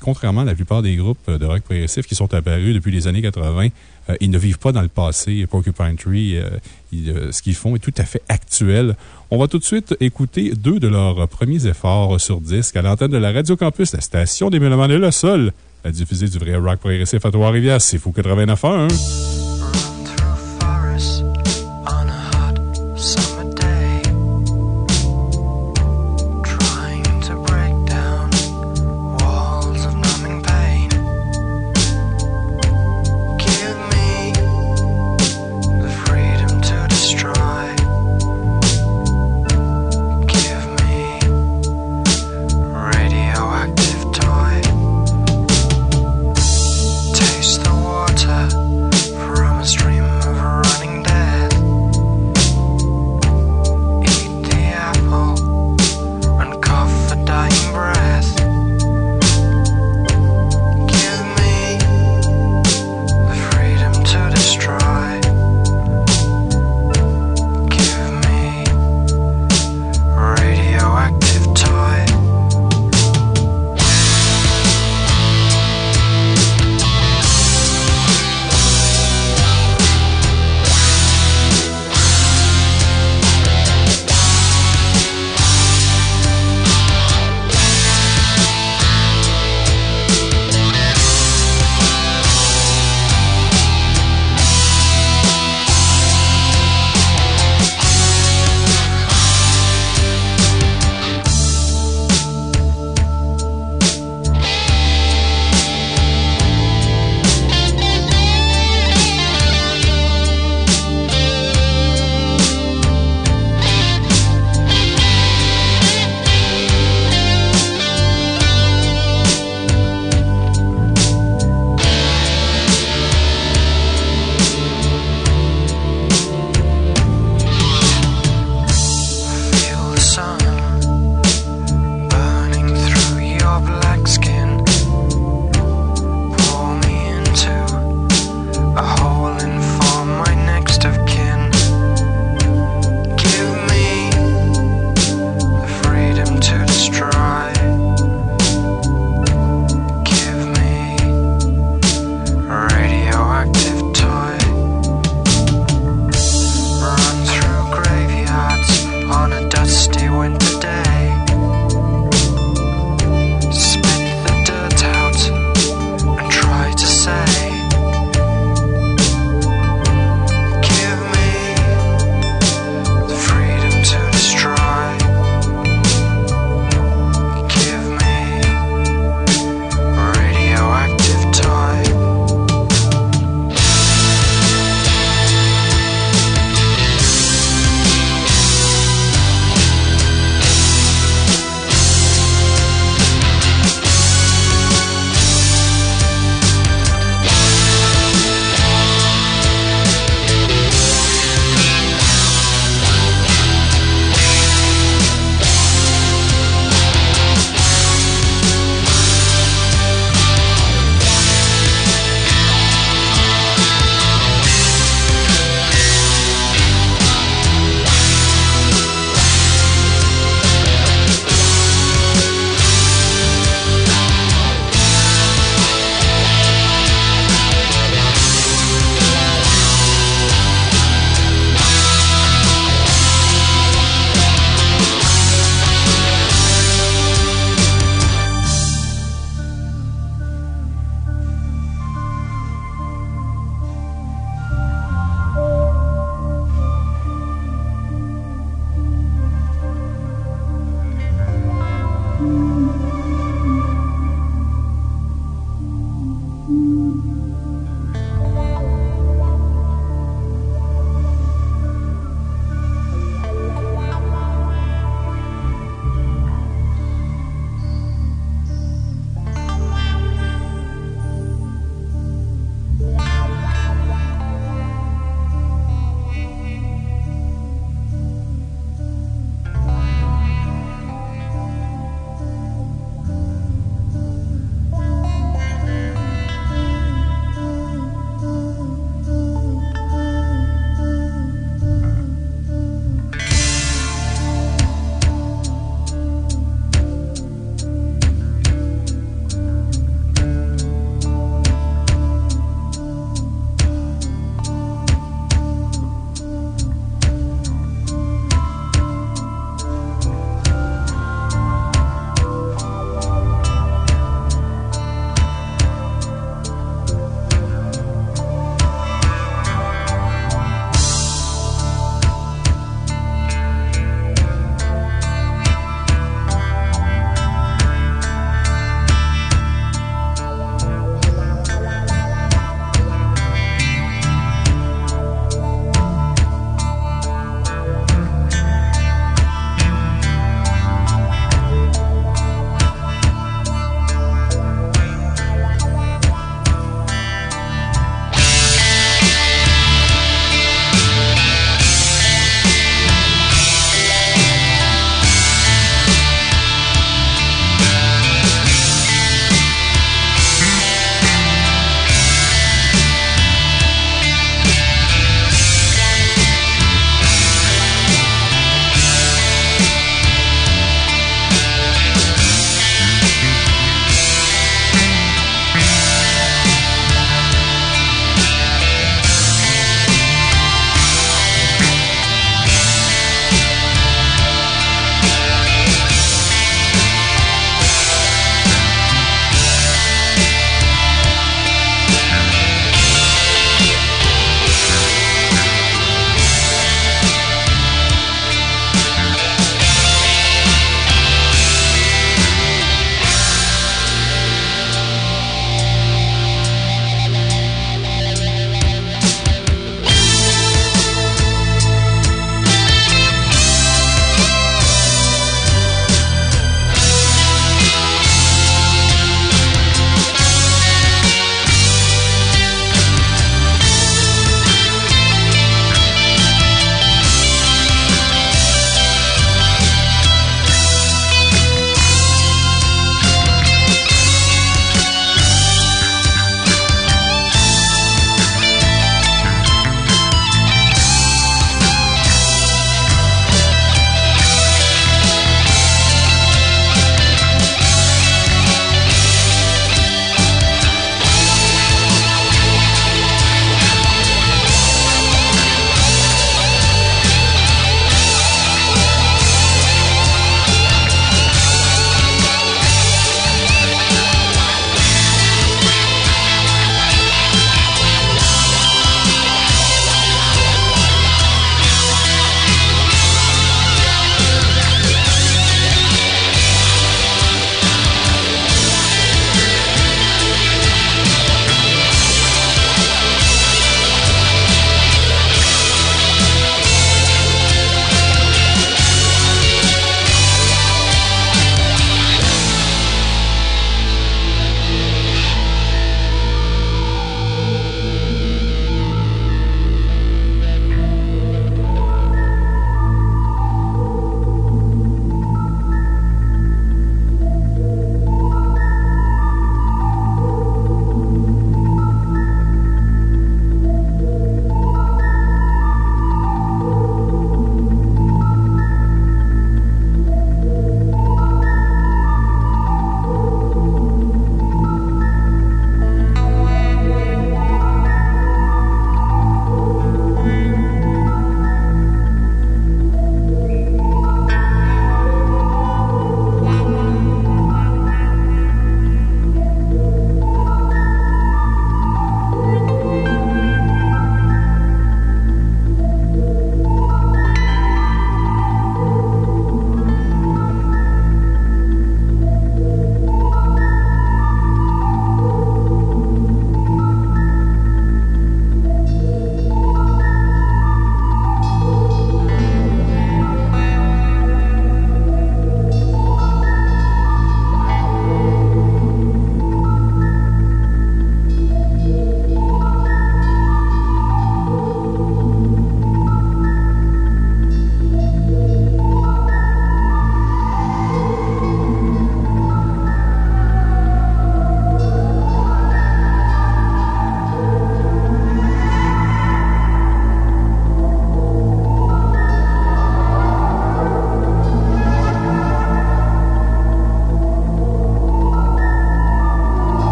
Contrairement à la plupart des groupes de rock progressif qui sont apparus depuis les années 80, euh, ils ne vivent pas dans le passé. Porcupine Tree, euh, euh, ce qu'ils font est tout à fait actuel. On va tout de suite écouter deux de leurs premiers efforts sur disque à l'antenne de la Radio Campus, la station des Mélomanes est le seul à diffuser du vrai rock progressif à Trois-Rivières. C'est fou 89.1.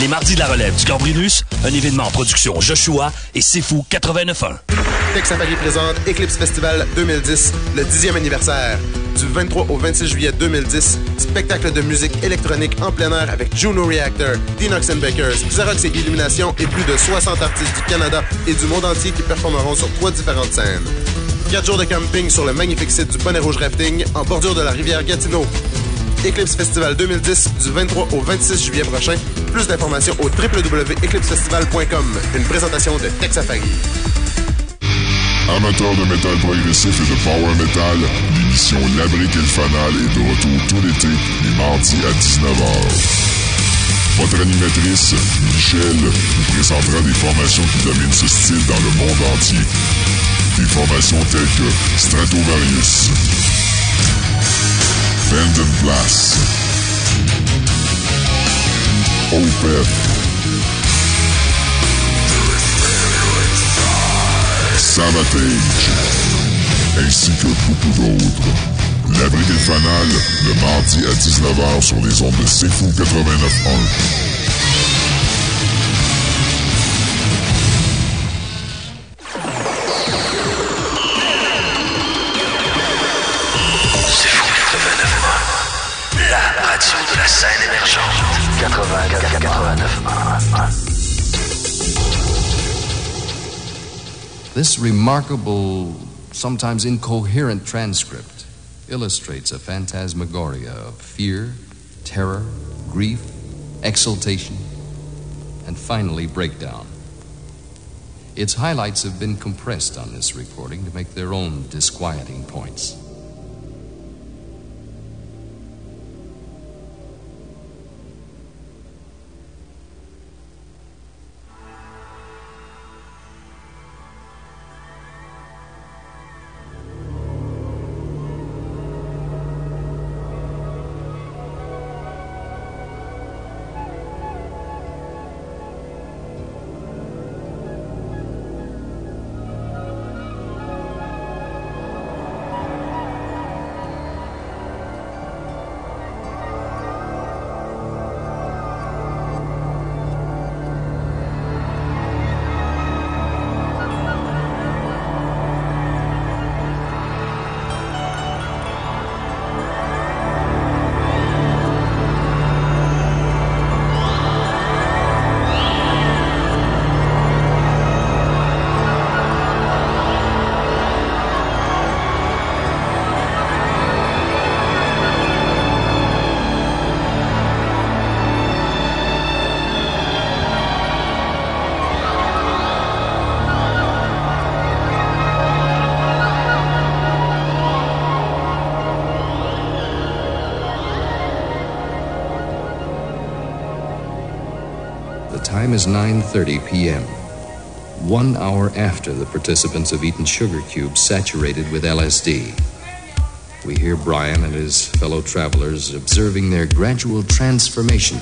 Les mardis de la relève du Gambrinus, un événement en production Joshua et Sifu 89.1. Texas Paris présente Eclipse Festival 2010, le 10e anniversaire. Du 23 au 26 juillet 2010, spectacle de musique électronique en plein air avec Juno Reactor, Dinox Bakers, Xerox et Illumination et plus de 60 artistes du Canada et du monde entier qui performeront sur trois différentes scènes. 4 jours de camping sur le magnifique site du Bonnet Rouge Rafting en bordure de la rivière Gatineau. Eclipse Festival 2010 du 23 au 26 juillet prochain. Plus d'informations au www.eclipsefestival.com. Une présentation de Texafari. Amateurs de métal progressif et de power metal, l'émission La Brique et le Fanal est de retour tout l'été, les mardis à 19h. Votre animatrice, Michel, vous présentera des formations qui dominent ce style dans le monde entier. Des formations telles que Stratovarius, Band and Blast, Opeth, Savatage, ainsi que beaucoup d'autres. L'abri des fanales, le mardi à 19h sur les ondes de Sifu 89.1. la scène émergente. 89.1. This remarkable, sometimes incoherent transcript illustrates a phantasmagoria of fear, terror, grief, exultation, and finally breakdown. Its highlights have been compressed on this recording to make their own disquieting points. 7.30 p.m., one hour after the participants have eaten sugar cubes saturated with LSD. We hear Brian and his fellow travelers observing their gradual transformation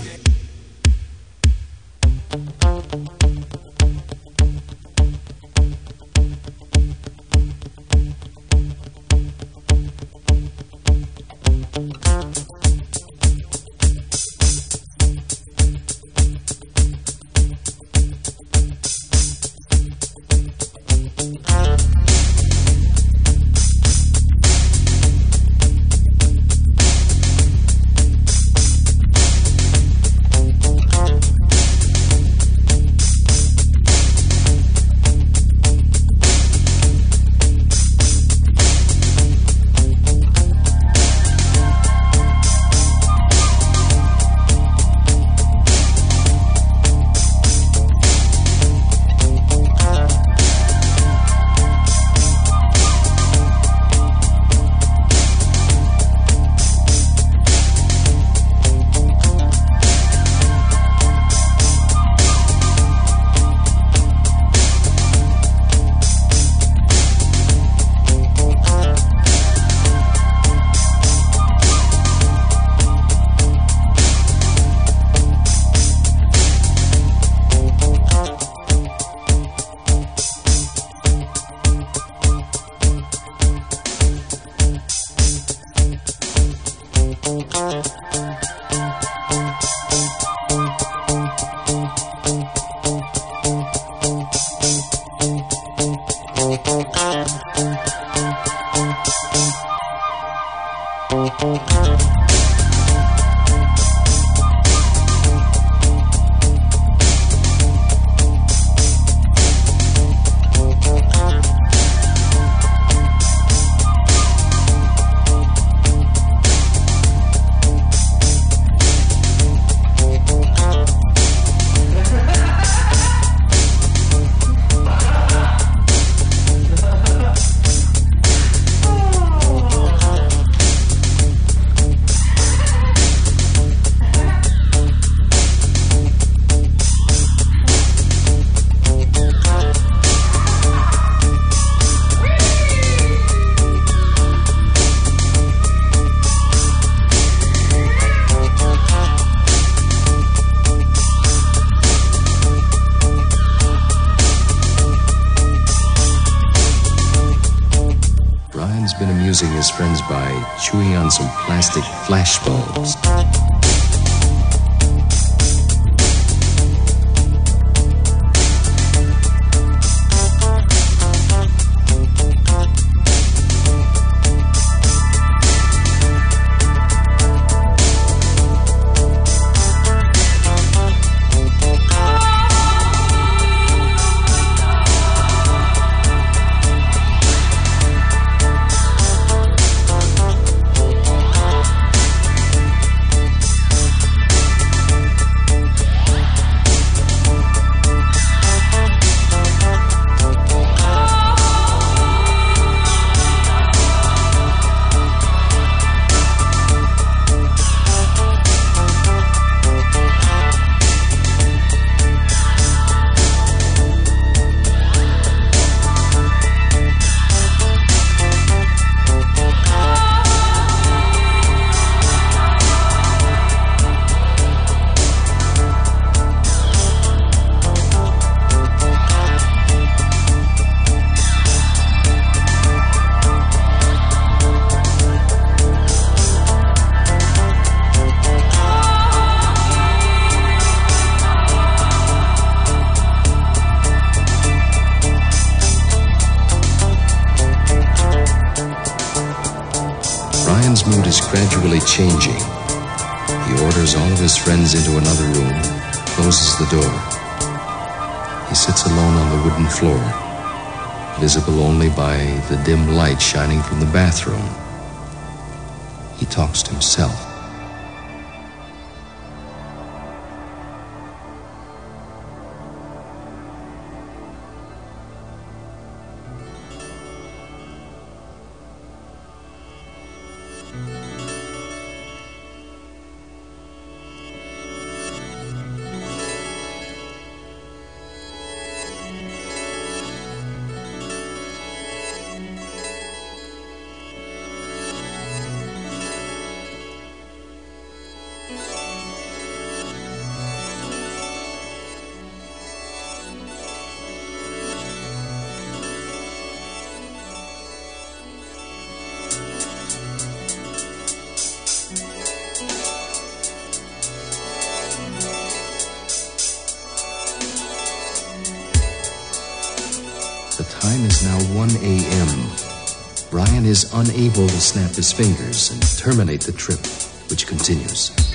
is unable to snap his fingers and terminate the trip, which continues.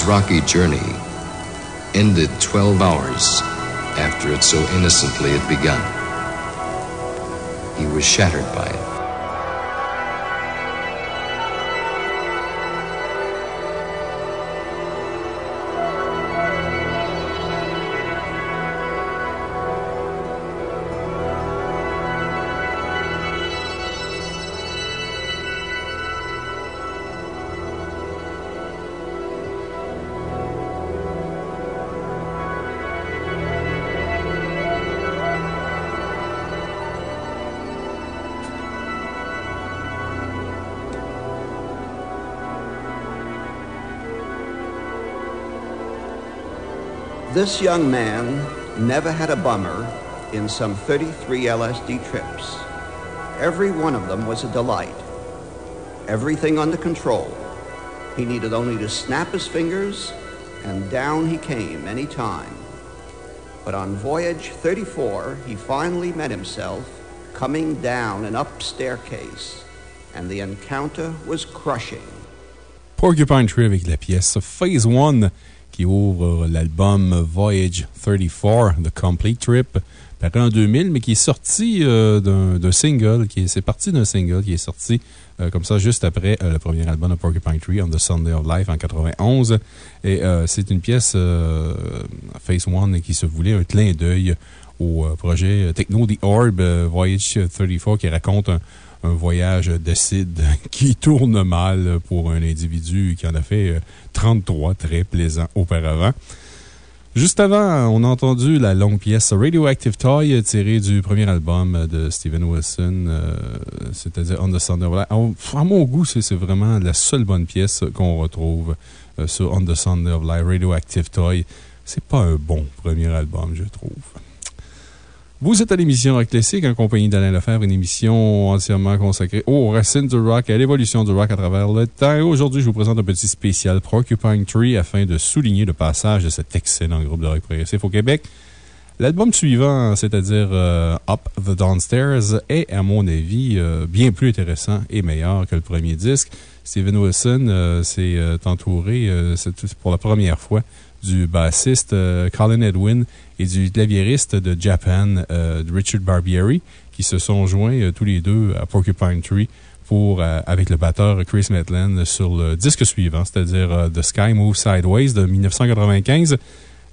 Orion's rocky journey ended 12 hours after it so innocently had begun. He was shattered by it. This young man never had a bummer in some 33 LSD trips. Every one of them was a delight. Everything under control. He needed only to snap his fingers, and down he came any time. But on voyage 34, he finally met himself coming down an up staircase, and the encounter was crushing. Porcupine Tree avec la pièce Phase 1 qui ouvre l'album Voyage 34, The Complete Trip, paru en 2000, mais qui est sorti euh, d'un single, qui est- c'est parti d'un single qui est sorti euh, comme ça juste après euh, le premier album de Porcupine Tree, On the Sunday of Life, en 91. Et euh, c'est une pièce euh, Phase 1 qui se voulait un clin d'œil au euh, projet Techno The Orb euh, Voyage 34 qui raconte un, un voyage d'acide qui tourne mal pour un individu qui en a fait euh, 33 très plaisant auparavant. Juste avant, on a entendu la longue pièce Radioactive Toy tirée du premier album de Steven Wilson, euh, c'est-à-dire On the Sunday of Life. À mon goût, c'est vraiment la seule bonne pièce qu'on retrouve euh, sur On the Sunday of Life, Radioactive Toy. C'est pas un bon premier album, je trouve. Vous êtes à l'émission Rock Classique en compagnie d'Alain Lefebvre, une émission entièrement consacrée aux racines du rock et à l'évolution du rock à travers le temps. Aujourd'hui, je vous présente un petit spécial Porcupine Tree afin de souligner le passage de cet excellent groupe de rock progressif au Québec. L'album suivant, c'est-à-dire euh, Up the Downstairs, est, à mon avis, euh, bien plus intéressant et meilleur que le premier disque. Steven Wilson euh, s'est entouré, pour la première fois, du bassiste euh, Colin Edwin et du claviériste de Japan, euh, Richard Barbieri, qui se sont joints euh, tous les deux à Porcupine Tree pour, avec le batteur Chris Maitland sur le disque suivant, c'est-à-dire The Sky Moves Sideways de 1995,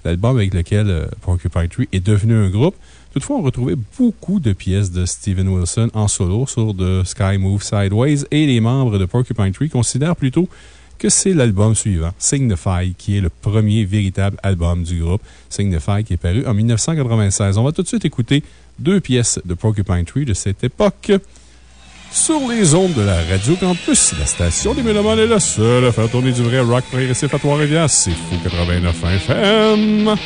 l'album avec lequel Porcupine Tree est devenu un groupe. Toutefois, on retrouvait beaucoup de pièces de Steven Wilson en solo sur The Sky Moves Sideways et les membres de Porcupine Tree considèrent plutôt que c'est l'album suivant, Signify, qui est le premier véritable album du groupe. Signify qui est paru en 1996. On va tout de suite écouter deux pièces de Porcupine Tree de cette époque. Sur les ondes de la Radio Campus, la station des Mélomanes est la seule à faire tourner du vrai rock progressif à Trois-Rivières. C'est Fou 89 FM.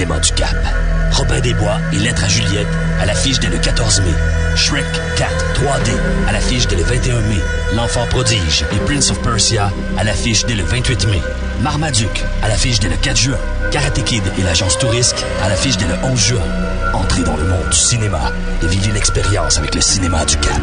Cinéma du Cap. Robin des Bois et Lettres à Juliette à l'affiche dès le 14 mai. Shrek 4 3D à l'affiche dès le 21 mai. L'Enfant prodige et Prince of Persia à l'affiche dès le 28 mai. Marmaduke à l'affiche dès le 4 juin. Karate Kid et l'agence Tourisque à l'affiche dès le 11 juin. Entrez dans le monde du cinéma et vivez l'expérience avec le Cinéma du Cap.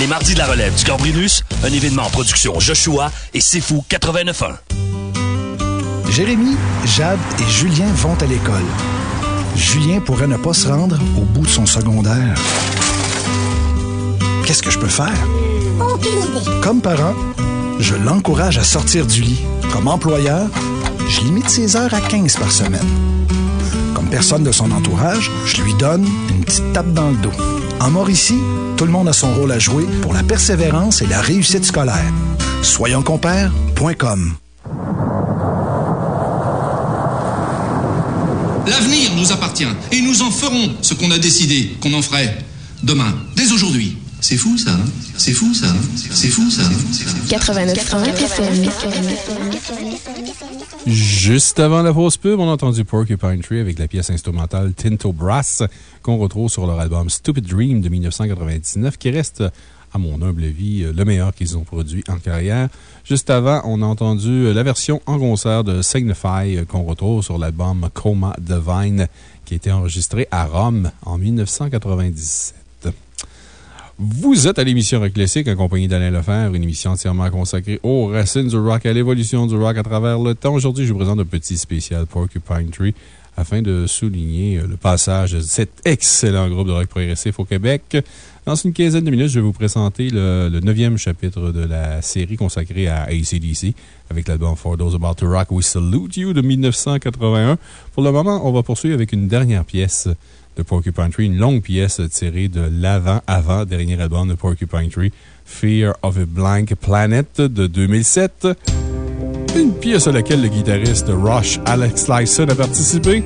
Les mardis de la relève du Gambrinus, un événement en production Joshua et Sifu 89.1. Jérémy, Jade et Julien vont à l'école. Julien pourrait ne pas se rendre au bout de son secondaire. Qu'est-ce que je peux faire? Comme parent, je l'encourage à sortir du lit. Comme employeur, je limite ses heures à 15 par semaine. Comme personne de son entourage, je lui donne une petite tape dans le dos. En Mauricie, tout le monde a son rôle à jouer pour la persévérance et la réussite scolaire. Soyonscompères.com L'avenir nous appartient et nous en ferons ce qu'on a décidé qu'on en ferait demain, dès aujourd'hui. C'est fou ça, hein c'est fou ça, hein c'est fou ça. 89.1 FM. Juste avant la pause pub, on a entendu Porcupine Tree avec la pièce instrumentale Tinto Brass qu'on retrouve sur leur album Stupid Dream de 1999 qui reste, à mon humble avis, le meilleur qu'ils ont produit en carrière. Juste avant, on a entendu la version en concert de Signify qu'on retrouve sur l'album Coma Divine qui a été enregistré à Rome en 1997. Vous êtes à l'émission Rock Classique, accompagné d'Alain Lefebvre, une émission entièrement consacrée aux racines du rock, à l'évolution du rock à travers le temps. Aujourd'hui, je vous présente un petit spécial Porcupine Tree afin de souligner le passage de cet excellent groupe de rock progressif au Québec. Dans une quinzaine de minutes, je vais vous présenter le, le neuvième chapitre de la série consacrée à ACDC avec l'album For Those About to Rock We Salute You de 1981. Pour le moment, on va poursuivre avec une dernière pièce de Porcupine Tree, une longue pièce tirée de l'avant-avant-dernier album de Porcupine Tree, Fear of a Blank Planet de 2007. Une pièce à laquelle le guitariste Rush Alex Lyson a participé,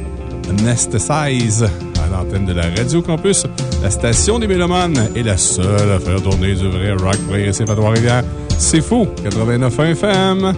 Anesthesize, à l'antenne de la Radio Campus. La station des Mélomanes est la seule à faire tourner du vrai rock progressif à Trois-Rivières. C'est fou! 89 FM!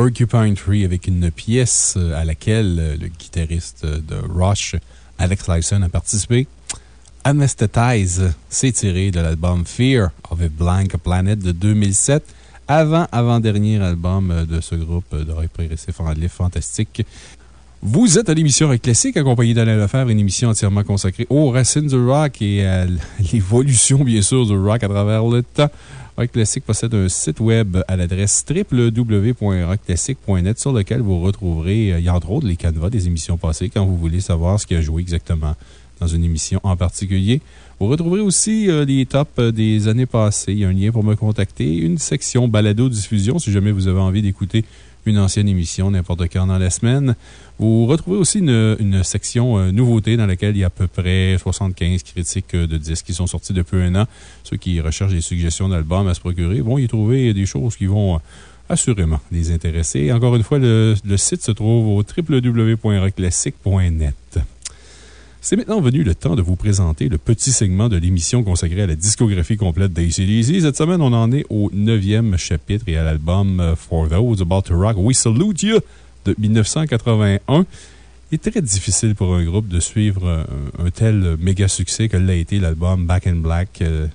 Porcupine Tree avec une pièce à laquelle le guitariste de Rush, Alex Lifeson, a participé. Anesthetize, c'est tiré de l'album Fear of a Blank Planet de 2007, avant, avant-dernier album de ce groupe de rock progressif anglais fantastique. Vous êtes à l'émission Rock Classique, accompagné d'Alain Lefebvre, une émission entièrement consacrée aux racines du rock et à l'évolution, bien sûr, du rock à travers le temps. Rock Classique possède un site web à l'adresse www.rockclassique.net sur lequel vous retrouverez, a entre autres les canevas des émissions passées quand vous voulez savoir ce qui a joué exactement dans une émission en particulier. Vous retrouverez aussi euh, les tops euh, des années passées. Il y a un lien pour me contacter, une section balado-diffusion si jamais vous avez envie d'écouter une ancienne émission n'importe quand dans la semaine. Vous retrouvez aussi une, section euh, nouveautés dans laquelle il y a à peu près 75 critiques de disques qui sont sortis depuis un an. Ceux qui recherchent des suggestions d'albums à se procurer vont y trouver des choses qui vont assurément les intéresser. Encore une fois, le, le site se trouve au www.rockclassique.net. C'est maintenant venu le temps de vous présenter le petit segment de l'émission consacrée à la discographie complète d'ACDC. Cette semaine, on en est au neuvième chapitre et à l'album euh, For Those About to Rock, We Salute You de 1981. Il est très difficile pour un groupe de suivre un, tel méga succès que l'a été l'album Back in Black. Euh,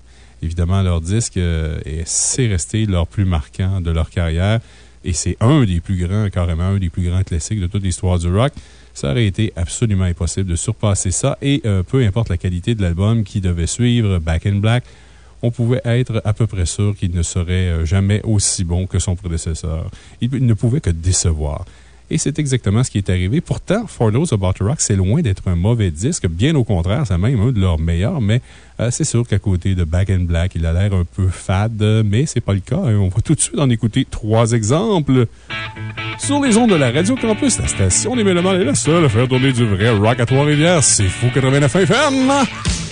évidemment, leur disque, euh, et c'est resté leur plus marquant de leur carrière. Et c'est un des plus grands, carrément un des plus grands classiques de toute l'histoire du rock ça aurait été absolument impossible de surpasser ça. Et euh, peu importe la qualité de l'album qui devait suivre Back in Black, on pouvait être à peu près sûr qu'il ne serait euh, jamais aussi bon que son prédécesseur. Il ne pouvait que décevoir. Et c'est exactement ce qui est arrivé. Pourtant, For Those About Rock, c'est loin d'être un mauvais disque. Bien au contraire, c'est même un de leurs meilleurs. Mais euh, c'est sûr qu'à côté de Back in Black, il a l'air un peu fade. Mais c'est pas le cas. on va tout de suite en écouter trois exemples. Sur les ondes de la Radio Campus, la station des Mélomanes est la seule à faire tourner du vrai rock à Trois-Rivières. C'est fou 89 FM!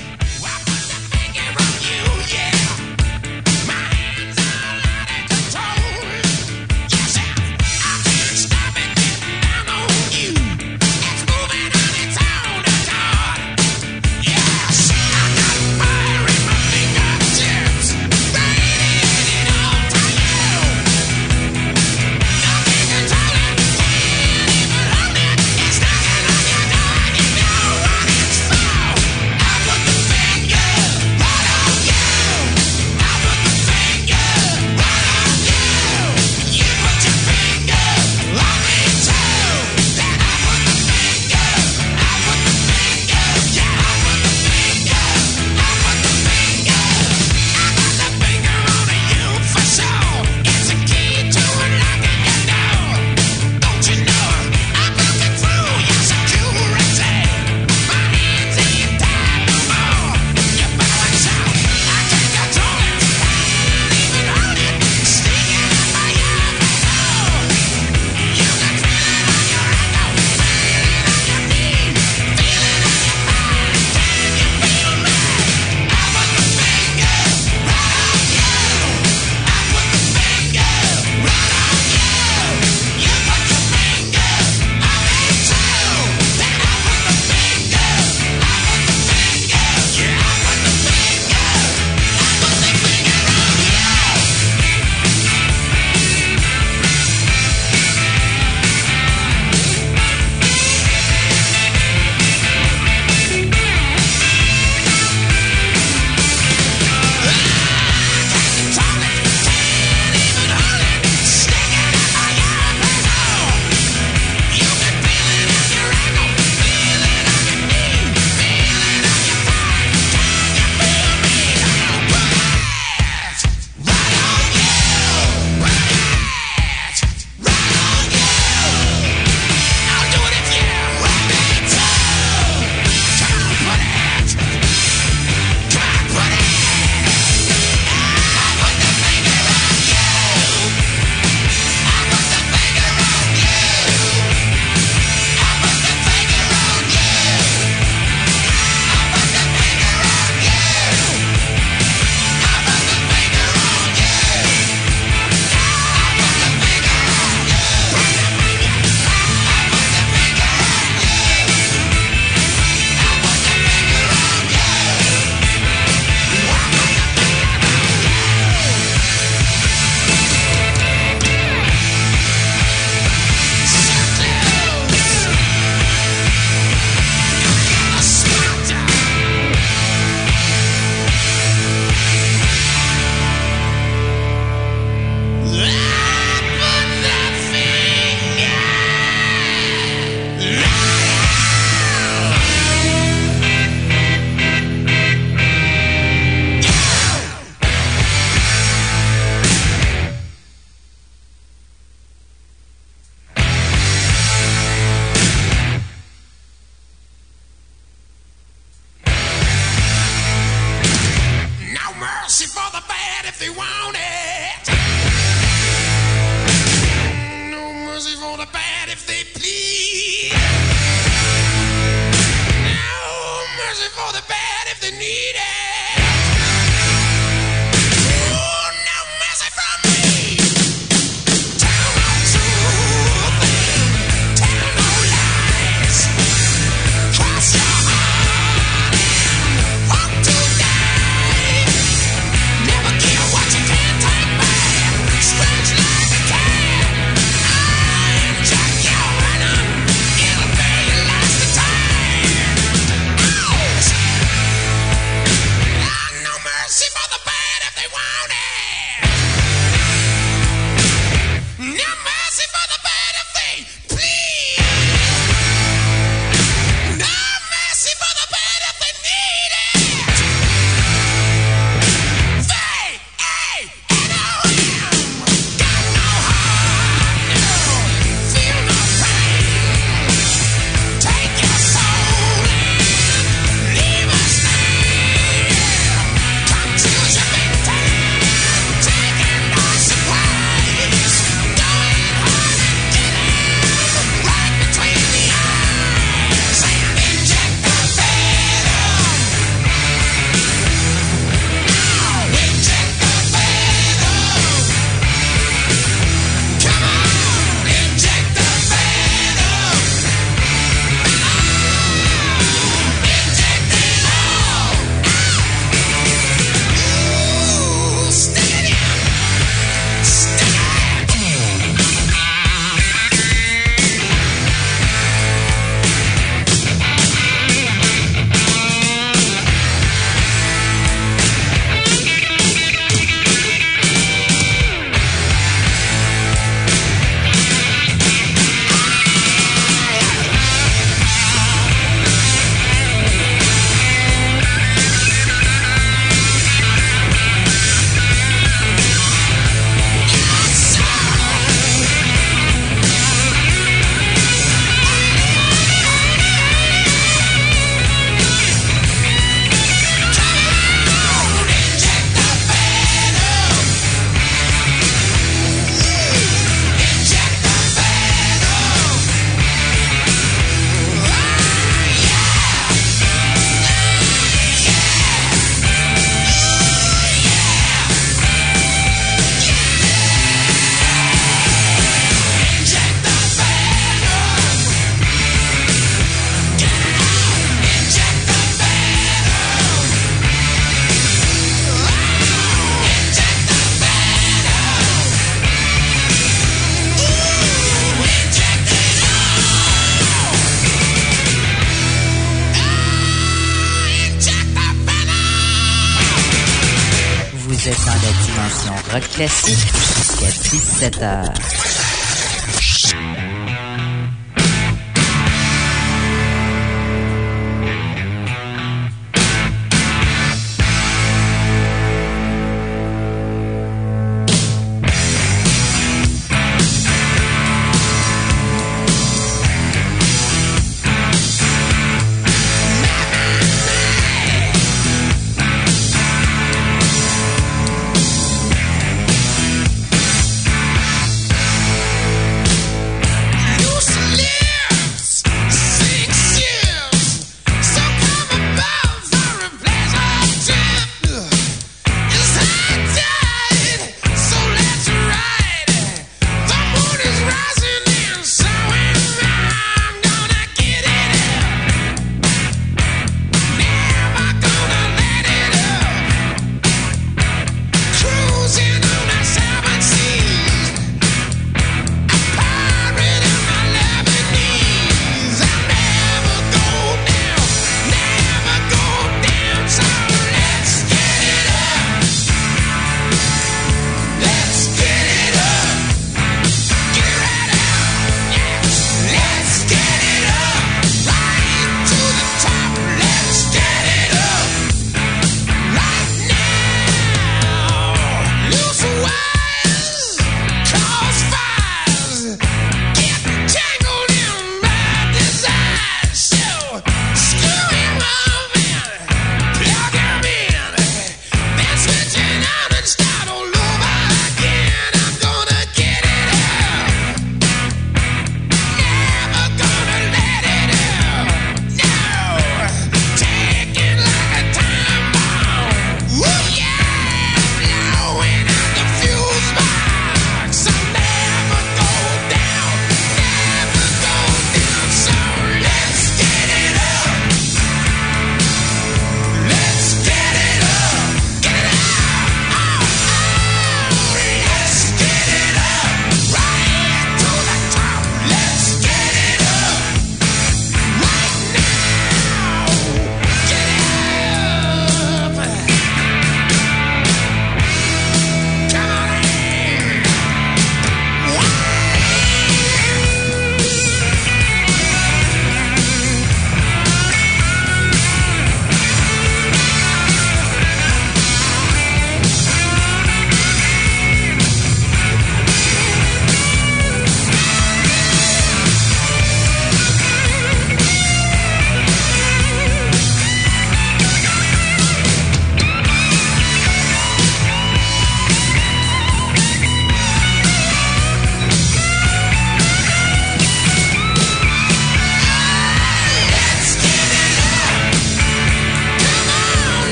17h. ACDC!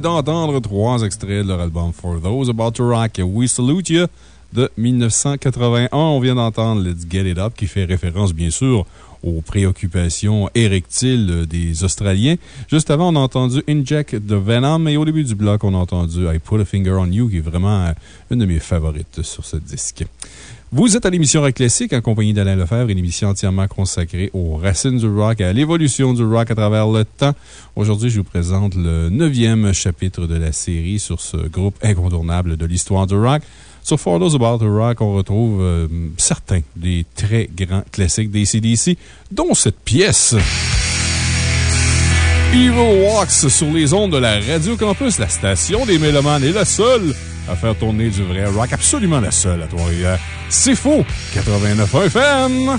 D'entendre trois extraits de leur album For Those About to Rock We Salute You de 1981. On vient d'entendre Let's Get It Up qui fait référence, bien sûr, aux préoccupations érectiles des Australiens. Juste avant, on a entendu Inject the Venom et au début du bloc, on a entendu I Put a Finger on You qui est vraiment une de mes favorites sur ce disque. Vous êtes à l'émission Rock Classique en compagnie d'Alain Lefebvre, une émission entièrement consacrée aux racines du rock et à l'évolution du rock à travers le temps. Aujourd'hui, je vous présente le neuvième chapitre de la série sur ce groupe incontournable de l'histoire du rock. Sur For Those About the Rock, on retrouve euh, certains des très grands classiques des CDC, dont cette pièce. Evil Walks sur les ondes de la Radio Campus, la station des Mélomanes est la seule à faire tourner du vrai rock, absolument la seule à Trois-Rivières. C'est faux! 89 FM!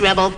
Rebel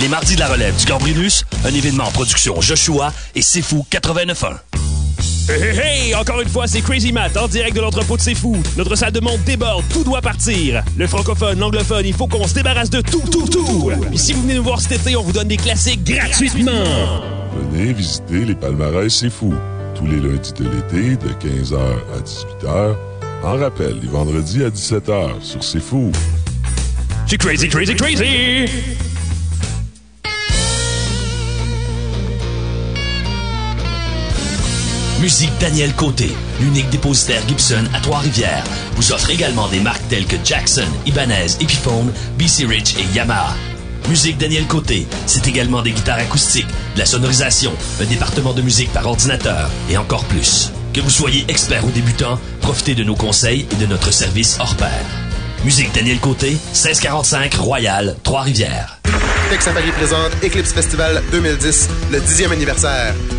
Les mardis de la relève du Gambrinus, un événement en production Joshua et Sifu 89.1. Hey, hey, hey! Encore une fois, c'est Crazy Matt en direct de l'entrepôt de C'est Fou. Notre salle de monde déborde, tout doit partir. Le francophone, l'anglophone, il faut qu'on se débarrasse de tout, tout, tout. Et si vous venez nous voir cet été, on vous donne des classiques gratuitement. Venez visiter les palmarès C'est Fou. Tous les lundis de l'été, de 15h à 18h. En rappel, les vendredis à 17h sur C'est Fou. C'est crazy, crazy, crazy! Musique Daniel Côté, l'unique dépositaire Gibson à Trois-Rivières, vous offre également des marques telles que Jackson, Ibanez, Epiphone, BC Rich et Yamaha. Musique Daniel Côté, c'est également des guitares acoustiques, de la sonorisation, un département de musique par ordinateur et encore plus. Que vous soyez expert ou débutant, profitez de nos conseils et de notre service hors pair. Musique Daniel Côté, 1645 Royal, Trois-Rivières. Safari présente Eclipse Festival 2010, le 10e anniversaire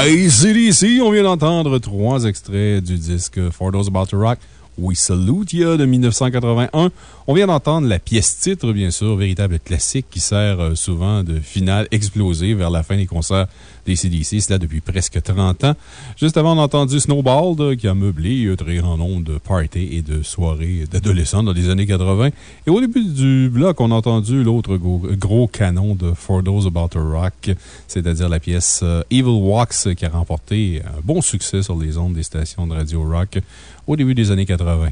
ACDC, on vient d'entendre trois extraits du disque For Those About to Rock. We Salute Ya de 1981. On vient d'entendre la pièce titre, bien sûr, véritable classique qui sert euh, souvent de finale explosée vers la fin des concerts des CDC, cela depuis presque 30 ans. Juste avant, on a entendu Snowball euh, qui a meublé un très grand nombre de parties et de soirées d'adolescents dans les années 80. Et au début du bloc, on a entendu l'autre gros, gros canon de For Those About to Rock, c'est-à-dire la pièce euh, Evil Walks qui a remporté un bon succès sur les ondes des stations de radio rock au début des années 80.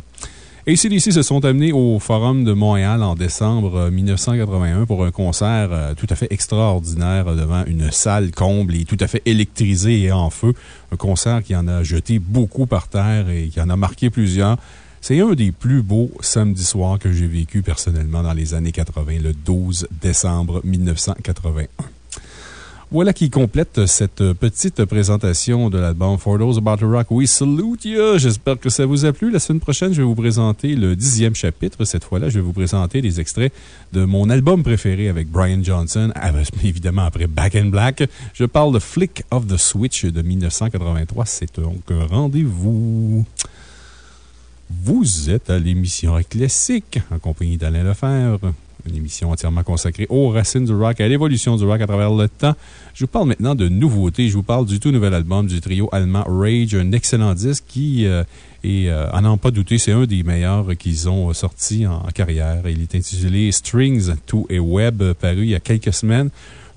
ACDC se sont amenés au Forum de Montréal en décembre 1981 pour un concert euh, tout à fait extraordinaire devant une salle comble et tout à fait électrisée et en feu. Un concert qui en a jeté beaucoup par terre et qui en a marqué plusieurs. C'est un des plus beaux samedis soirs que j'ai vécu personnellement dans les années 80, le 12 décembre 1981. Voilà qui complète cette petite présentation de l'album For Those About to Rock. We salute you! J'espère que ça vous a plu. La semaine prochaine, je vais vous présenter le dixième chapitre. Cette fois-là, je vais vous présenter des extraits de mon album préféré avec Brian Johnson, évidemment après Back in Black. Je parle de Flick of the Switch de 1983. C'est donc un rendez-vous. Vous êtes à l'émission Classique en compagnie d'Alain Lefebvre une émission entièrement consacrée aux racines du rock et à l'évolution du rock à travers le temps. Je vous parle maintenant de nouveautés. Je vous parle du tout nouvel album du trio allemand Rage, un excellent disque qui euh, est, euh, à n'en pas douter, c'est un des meilleurs qu'ils ont sorti en, carrière. Il est intitulé Strings to a Web, paru il y a quelques semaines.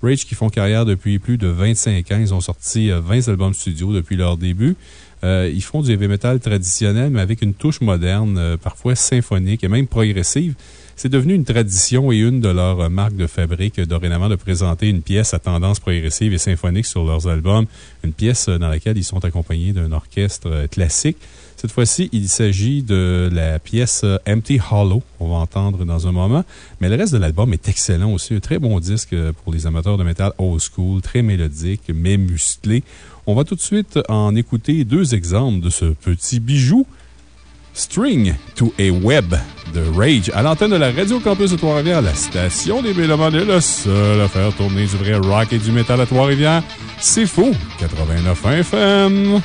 Rage qui font carrière depuis plus de 25 ans. Ils ont sorti 20 euh, albums studio depuis leur début. ils font du heavy metal traditionnel, mais avec une touche moderne, parfois symphonique et même progressive. C'est devenu une tradition et une de leurs marques de fabrique dorénavant de présenter une pièce à tendance progressive et symphonique sur leurs albums. Une pièce dans laquelle ils sont accompagnés d'un orchestre classique. Cette fois-ci, il s'agit de la pièce Empty Hollow. On va entendre dans un moment. Mais le reste de l'album est excellent aussi. Un très bon disque pour les amateurs de métal old school, très mélodique, mais musclé. On va tout de suite en écouter deux exemples de ce petit bijou. String to a Web de Rage à l'antenne de la Radio Campus de Trois-Rivières. La station des Mélomanes est la seule à faire tourner du vrai rock et du métal à Trois-Rivières. C'est faux! 89 FM.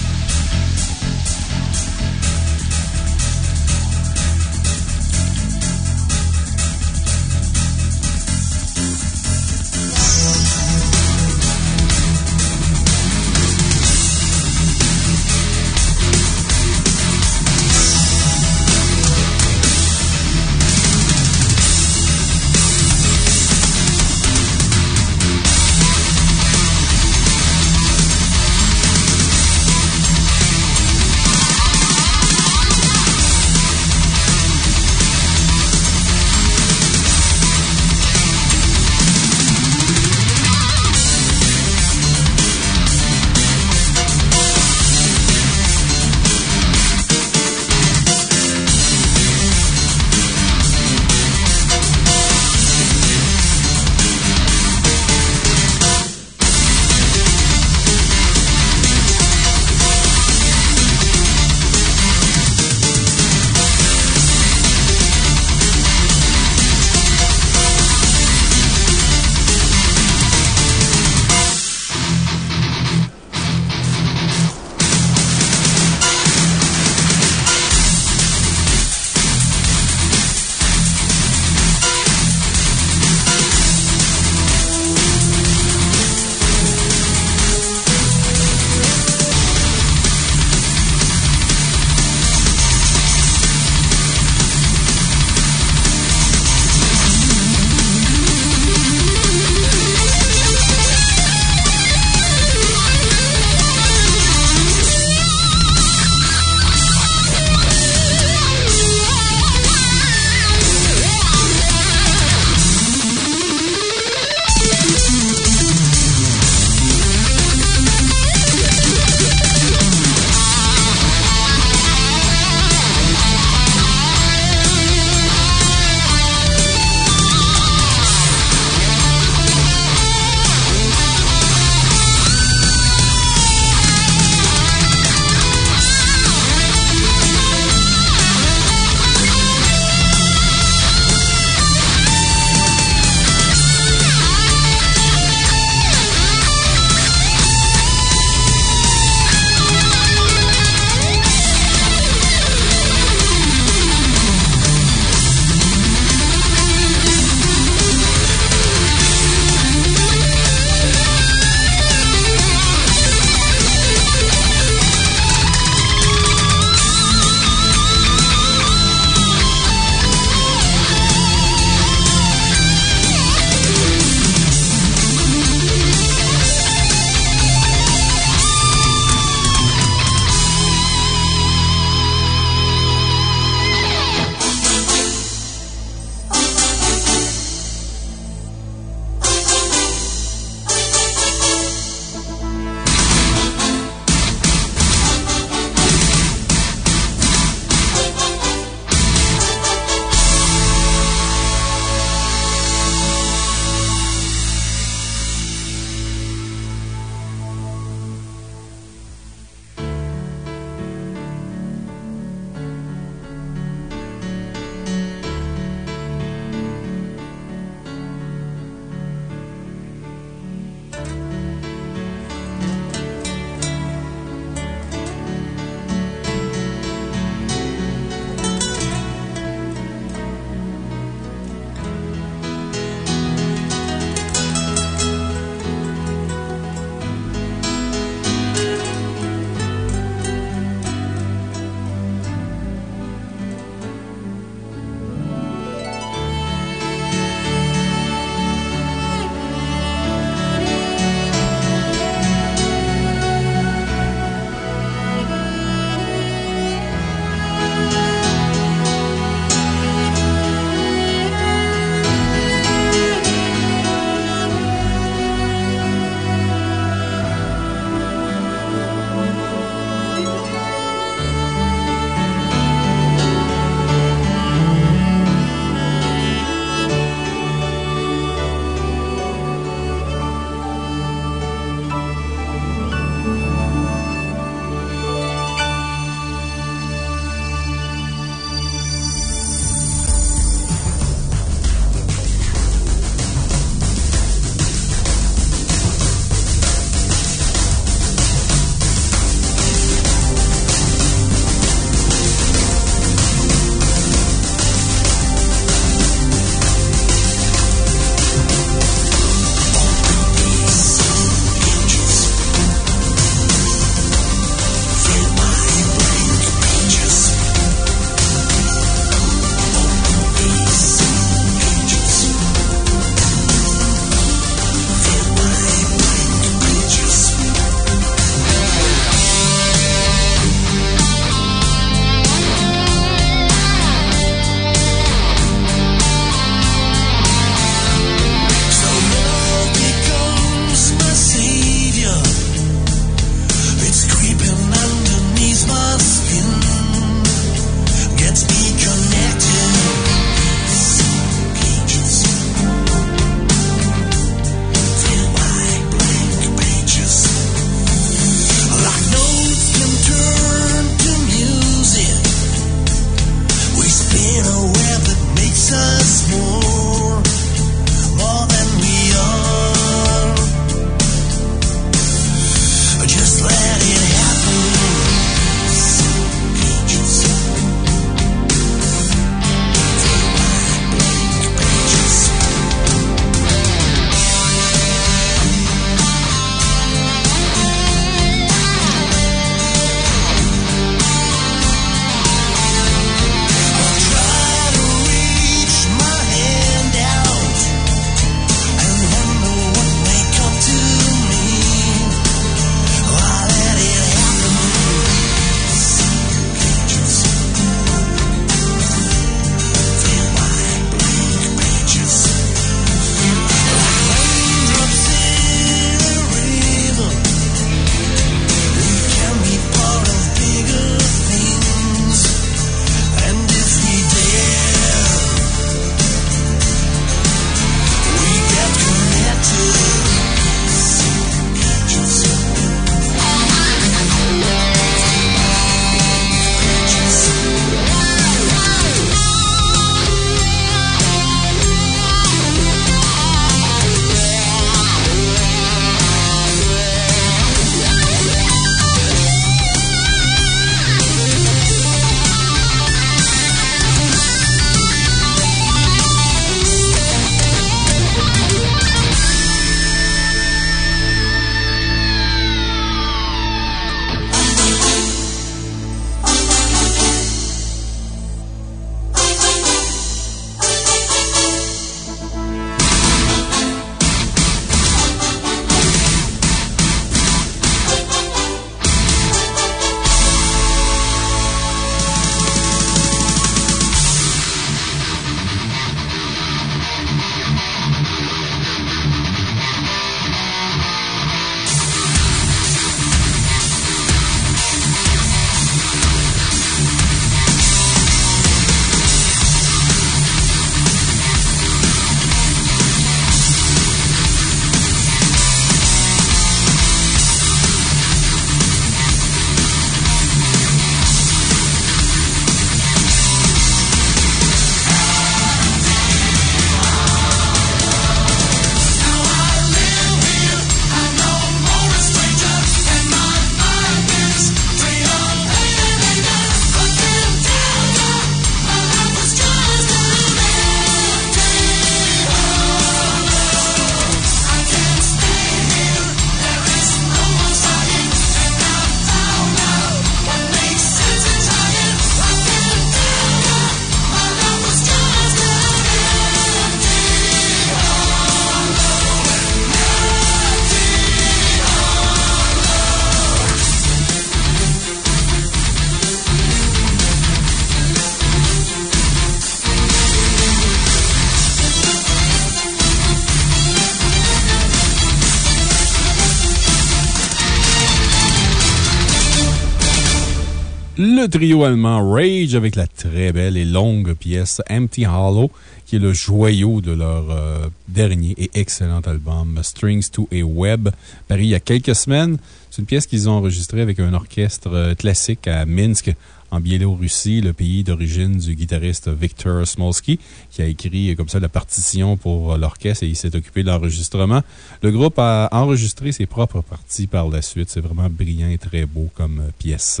Le trio allemand Rage avec la très belle et longue pièce Empty Hollow, qui est le joyau de leur euh, dernier et excellent album Strings to a Web, paru il y a quelques semaines. C'est une pièce qu'ils ont enregistrée avec un orchestre euh, classique à Minsk, en Biélorussie, le pays d'origine du guitariste Victor Smolsky, qui a écrit comme ça la partition pour l'orchestre et il s'est occupé de l'enregistrement. Le groupe a enregistré ses propres parties par la suite. C'est vraiment brillant et très beau comme euh, pièce.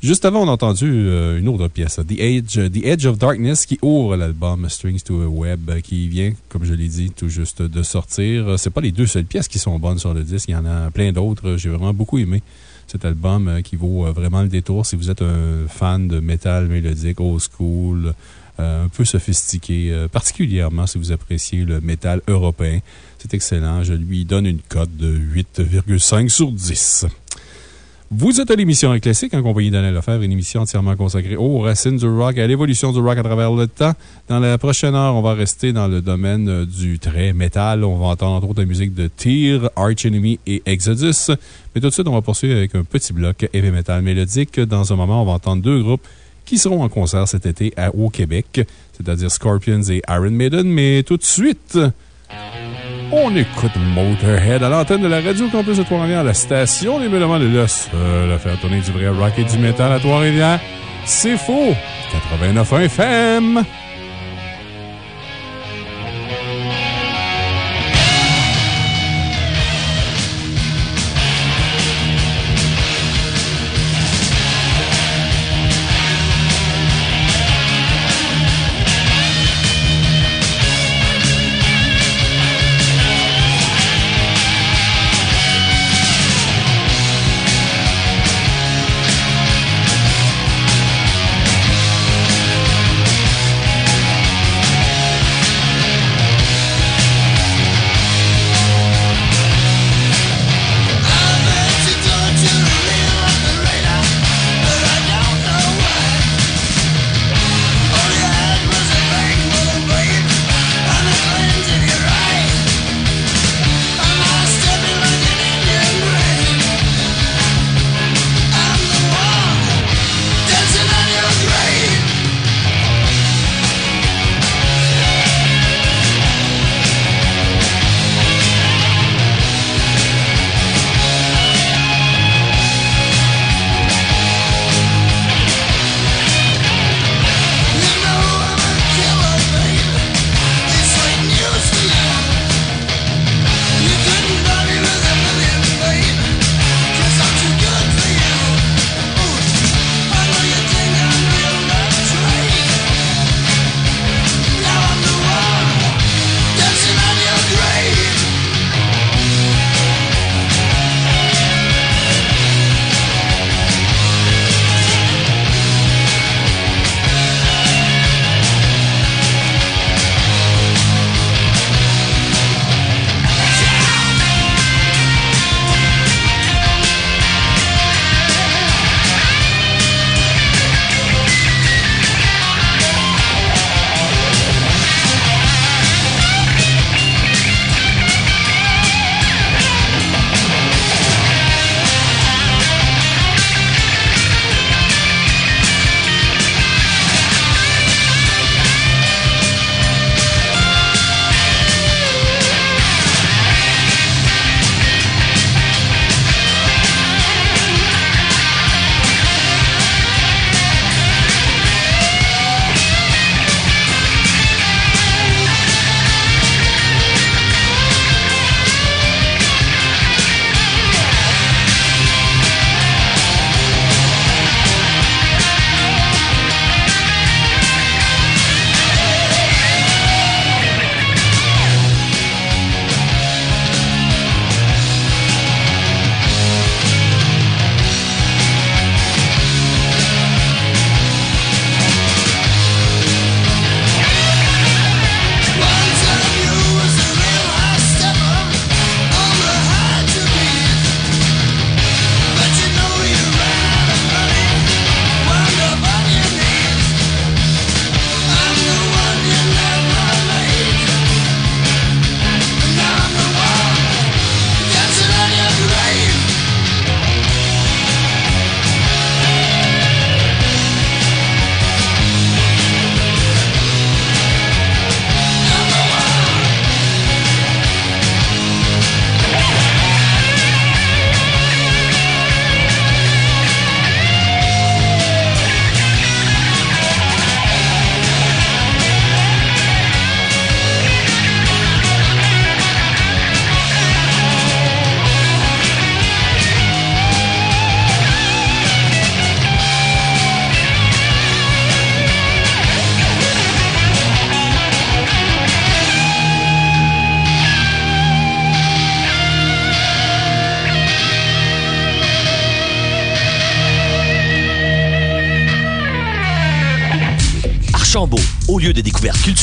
Juste avant, on a entendu euh, une autre pièce, The Edge, The Edge of Darkness, qui ouvre l'album Strings to a Web, euh, qui vient, comme je l'ai dit, tout juste de sortir. C'est pas les deux seules pièces qui sont bonnes sur le disque, il y en a plein d'autres. J'ai vraiment beaucoup aimé cet album euh, qui vaut vraiment le détour si vous êtes un fan de métal mélodique, old school, un peu sophistiqué, particulièrement si vous appréciez le métal européen. C'est excellent. Je lui donne une cote de 8,5 sur 10. Vous êtes à l'émission Classique en compagnie d'Alain Lefebvre, une émission entièrement consacrée aux racines du rock et à l'évolution du rock à travers le temps. Dans la prochaine heure, on va rester dans le domaine euh, du très métal. On va entendre entre autres la musique de Tyr, Arch Enemy et Exodus. Mais tout de suite, on va poursuivre avec un petit bloc heavy metal mélodique. Dans un moment, on va entendre deux groupes qui seront en concert cet été à, au Québec, c'est-à-dire Scorpions et Iron Maiden. Mais tout de suite, on écoute Motorhead à l'antenne de la Radio Campus de Trois-Rivières, la station des Mélomanes seule à faire tourner du vrai rock et du métal à Trois-Rivières. C'est faux! 89 FM!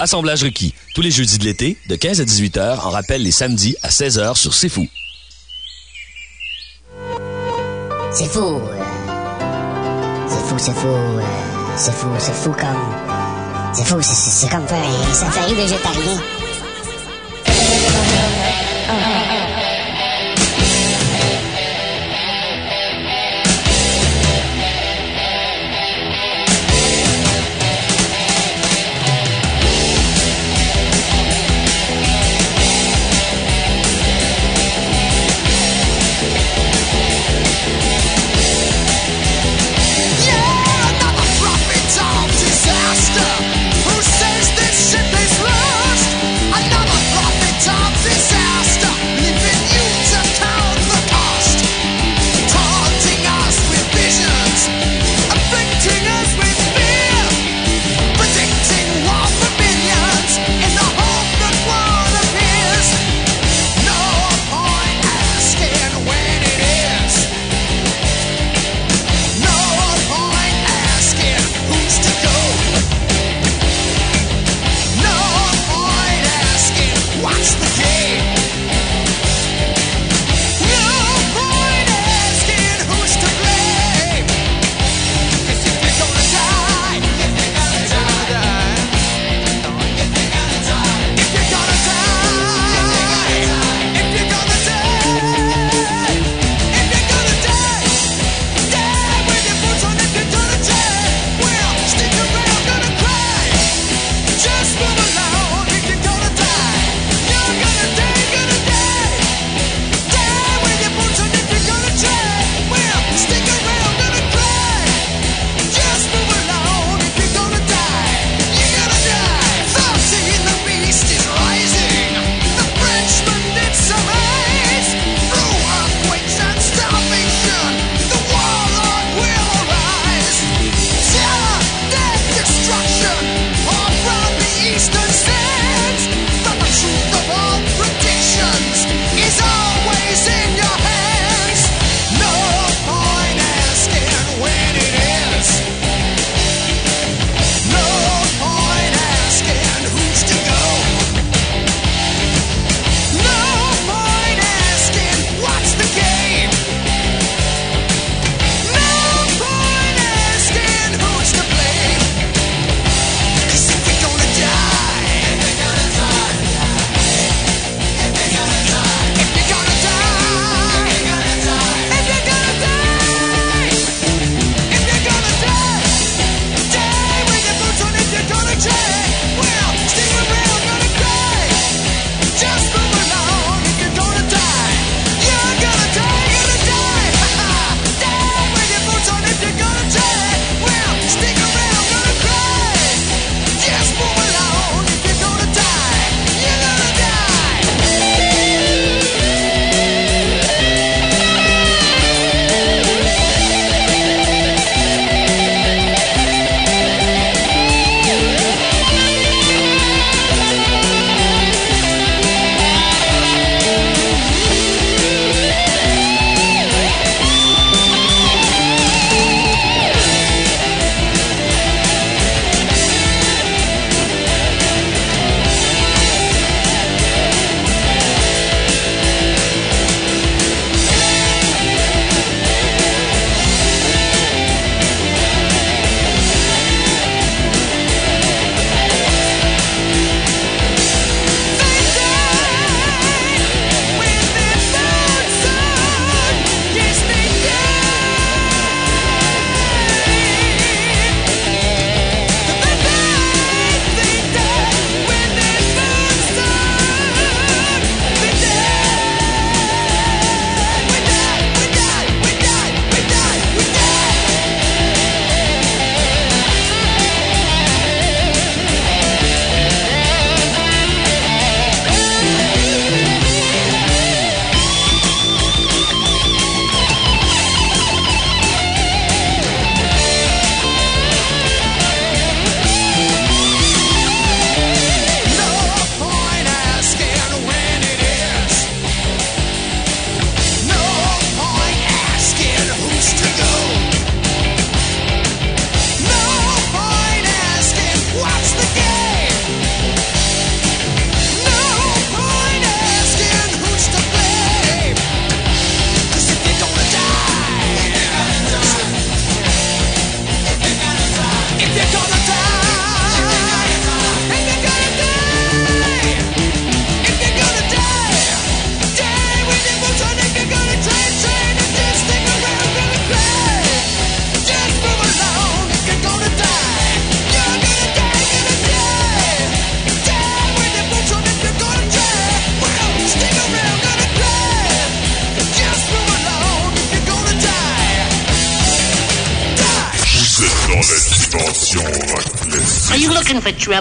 Assemblage requis. Tous les jeudis de l'été, de 15 à 18 heures, en rappel les samedis à 16 heures sur C'est Fou. C'est fou. C'est fou, c'est fou. C'est fou, c'est fou comme. C'est fou, c'est comme faire un safari végétarien.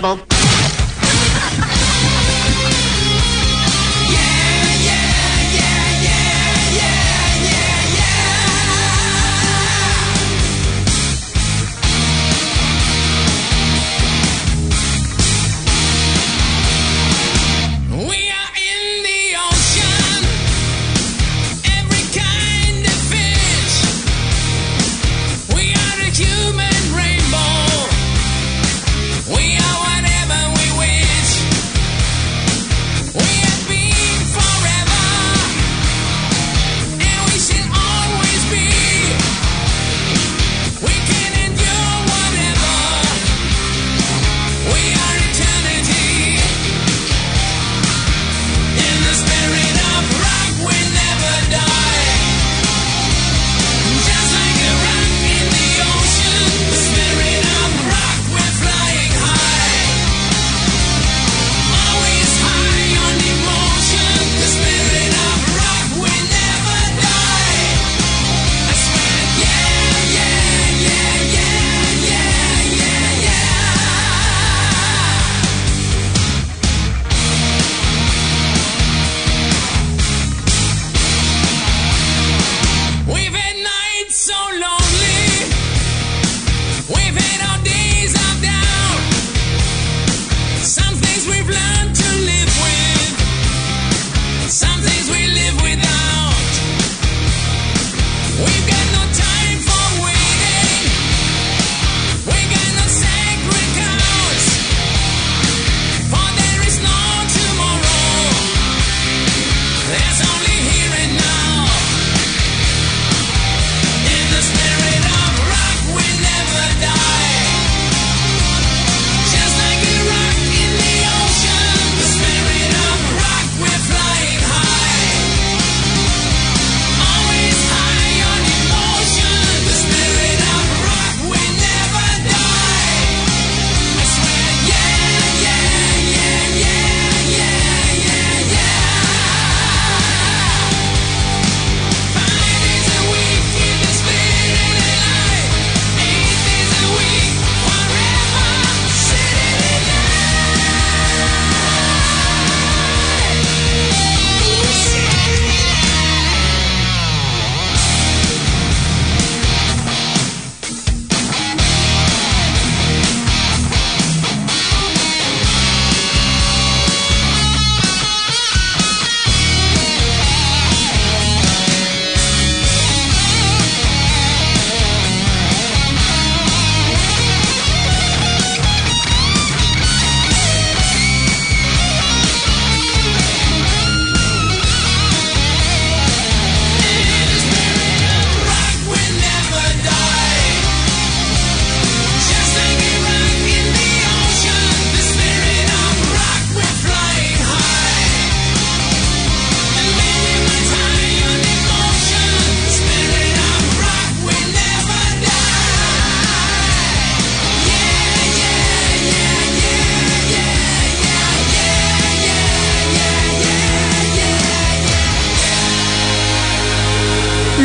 double.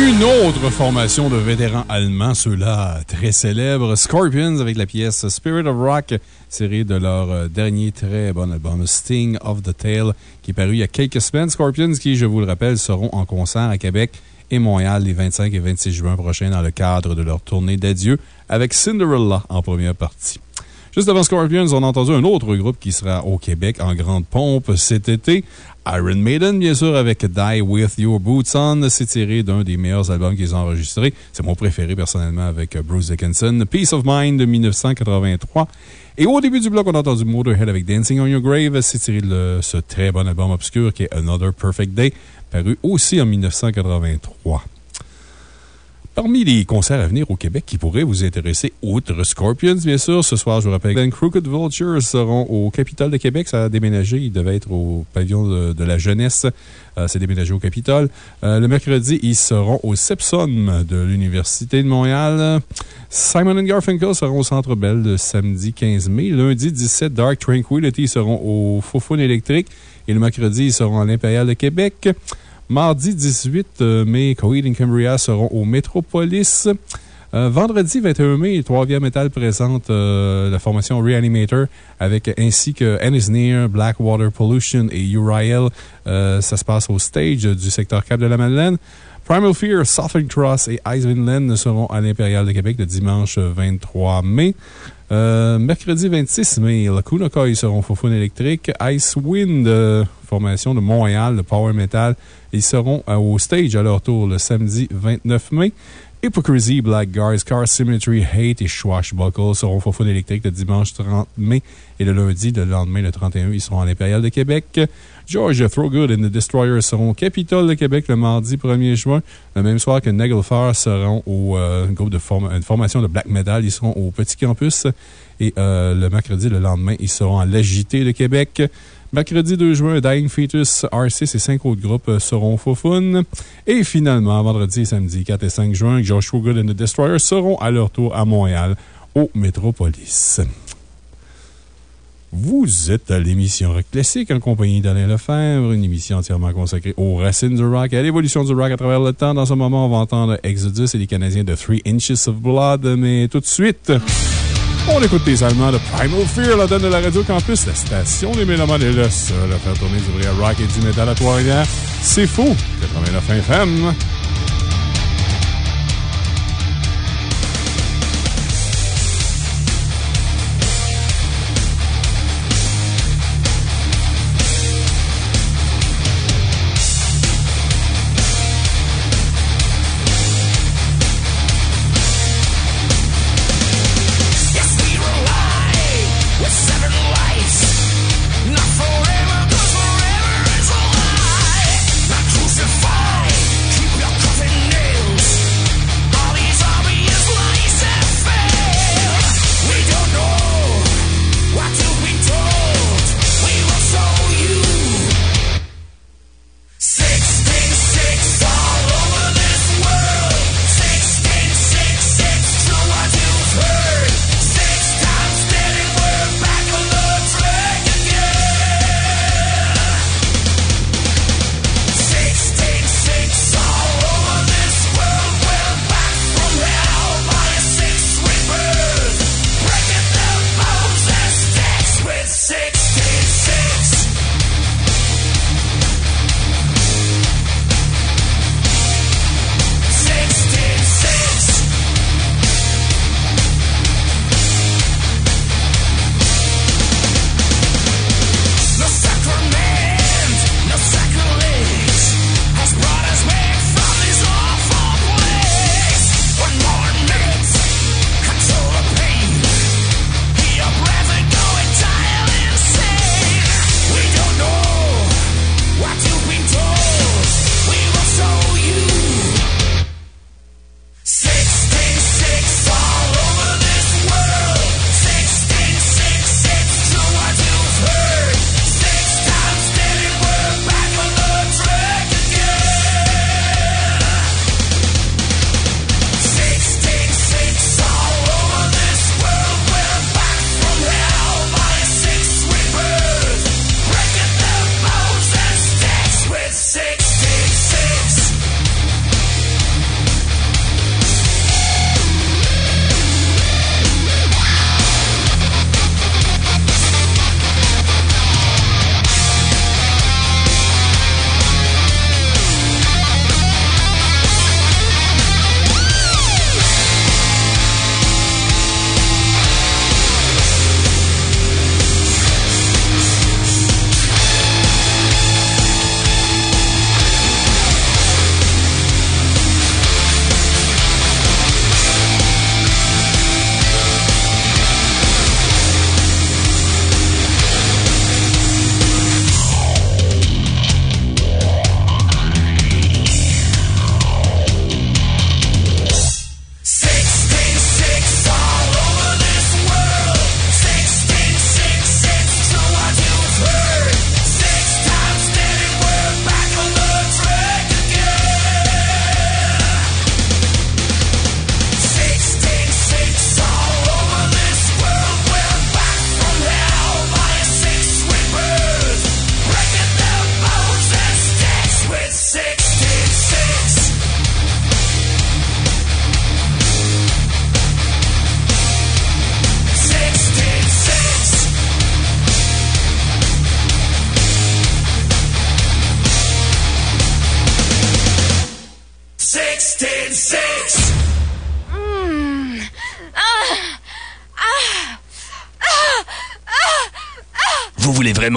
Une autre formation de vétérans allemands, ceux-là très célèbres, Scorpions avec la pièce Spirit of Rock, tirée de leur euh, dernier très bon album Sting of the Tail, qui est paru il y a quelques semaines. Scorpions qui, je vous le rappelle, seront en concert à Québec et Montréal les 25 et 26 juin prochains dans le cadre de leur tournée d'adieu avec Cinderella en première partie. Juste avant Scorpions, on a entendu un autre groupe qui sera au Québec en grande pompe cet été. Iron Maiden, bien sûr, avec Die With Your Boots On. C'est tiré d'un des meilleurs albums qu'ils ont enregistrés. C'est mon préféré, personnellement, avec Bruce Dickinson. Peace of Mind de 1983. Et au début du bloc, on a entendu Motorhead avec Dancing on Your Grave. C'est tiré de ce très bon album obscur qui est Another Perfect Day, paru aussi en 1983. Parmi les concerts à venir au Québec qui pourraient vous intéresser, outre Scorpions, bien sûr, ce soir, je vous rappelle, les Crooked Vultures seront au Capitole de Québec. Ça a déménagé. Il devait être au pavillon de, la jeunesse. Euh, C'est déménagé au Capitole. Euh, le mercredi, ils seront au Sepsum de l'Université de Montréal. Simon Garfunkel seront au Centre Bell le samedi 15 mai. Lundi 17, Dark Tranquility seront au Foufoune électrique. Et le mercredi, ils seront à l'Impérial de Québec. Mardi 18 mai, Coheed and Cambria seront au Métropolis. Euh, vendredi 21 mai, 3 Metal présente euh, la formation Reanimator avec ainsi que Ennis Near, Blackwater Pollution et Uriel. Euh, ça se passe au stage du secteur Cap de la Madeleine. Primal Fear, Southern Cross et Ice Vinland seront à l'Impérial de Québec le dimanche 23 mai. Euh, mercredi 26 mai, le Kunokoi seront Fofun électrique. Ice Wind, euh, formation de Montréal, de Power Metal, ils seront euh, au stage à leur tour le samedi 29 mai. Hypocrisy, Blackguards, Car Symmetry, Hate et Swashbuckle seront Fofun électrique le dimanche 30 mai et le lundi, le lendemain, le 31, ils seront à l'Impérial de Québec. George Throwgood and the Destroyer seront au Capitole de Québec le mardi 1er juin. Le même soir que Nagelfar seront au euh, groupe de formation de black metal. Ils seront au Petit Campus. Et euh, le mercredi, le lendemain, ils seront à l'Agité de Québec. Mercredi 2 juin, Dying Fetus, R6 et 5 autres groupes euh, seront faux fun. Et finalement, vendredi et samedi 4 et 5 juin, Josh Good and the Destroyer seront à leur tour à Montréal, au Métropolis. Vous êtes à l'émission Rock Classique en compagnie d'Alain Lefebvre, une émission entièrement consacrée aux racines du rock et à l'évolution du rock à travers le temps. Dans ce moment, on va entendre Exodus et les Canadiens de Three Inches of Blood, mais tout de suite, on écoute les Allemands de Primal Fear, la donne de la Radio Campus, la station des Mélomanes est le seul à faire tourner du vrai rock et du métal à Trois-Rivières. C'est fou! 89 FM.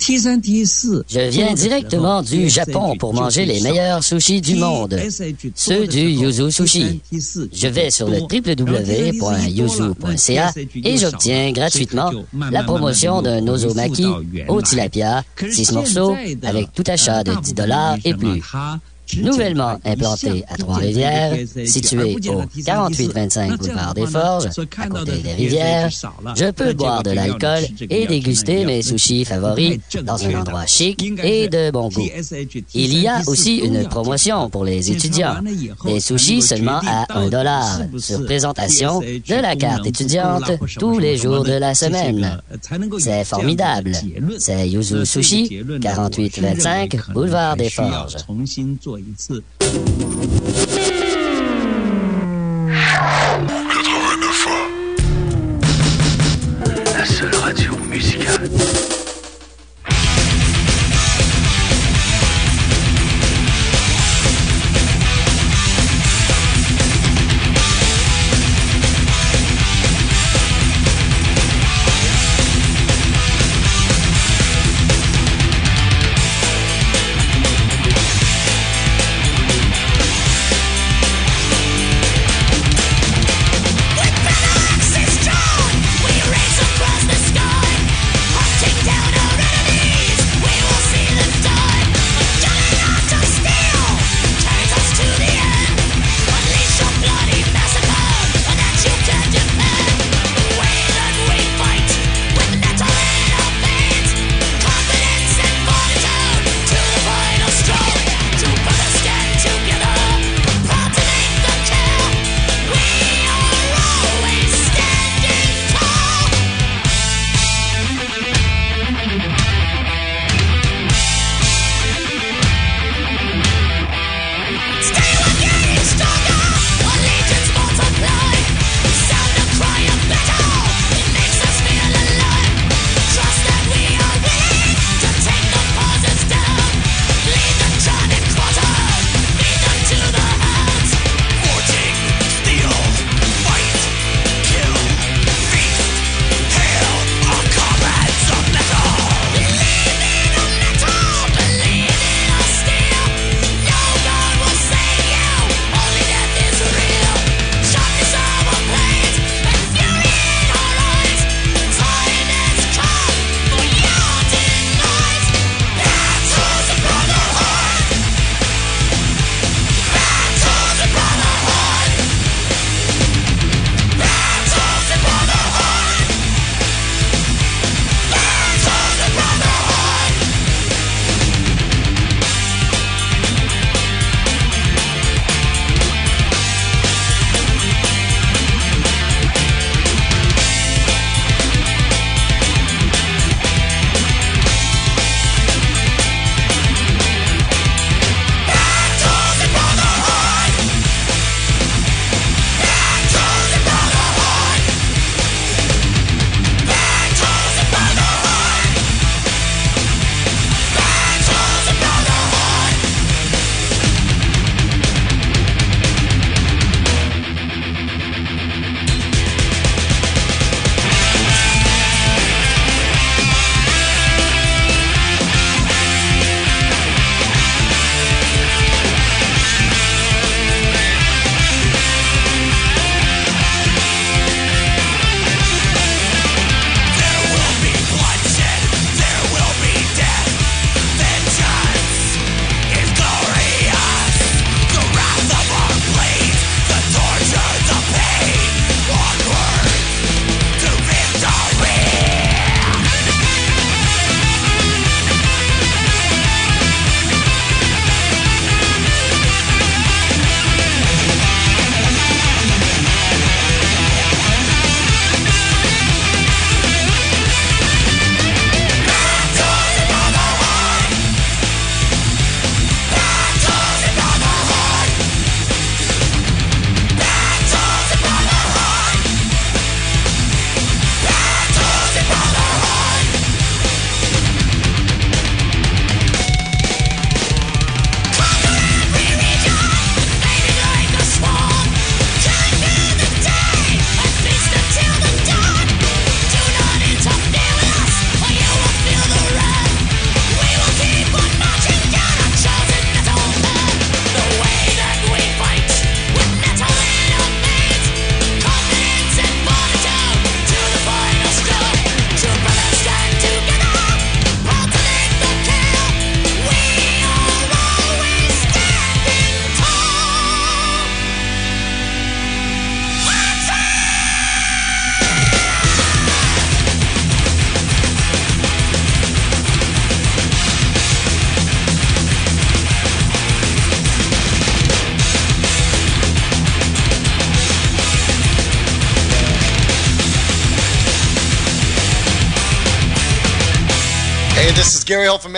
Je viens directement du Japon pour manger les meilleurs sushis du monde, ceux du Yuzu Sushi. Je vais sur le www.yuzu.ca et j'obtiens gratuitement la promotion d'un ozomaki au tilapia, 6 morceaux, avec tout achat de 10 dollars et plus. Nouvellement implanté à Trois-Rivières, situé au 4825 boulevard des Forges, à côté des rivières, je peux boire de l'alcool et déguster mes sushis favoris dans un endroit chic et de bon goût. Il y a aussi une promotion pour les étudiants. Des sushis seulement à 1 dollar sur présentation de la carte étudiante tous les jours de la semaine. C'est formidable. C'est Yuzu Sushi, 4825 boulevard des Forges. 89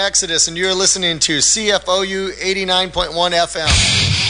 Exodus, and you're listening to CFOU 89.1 FM.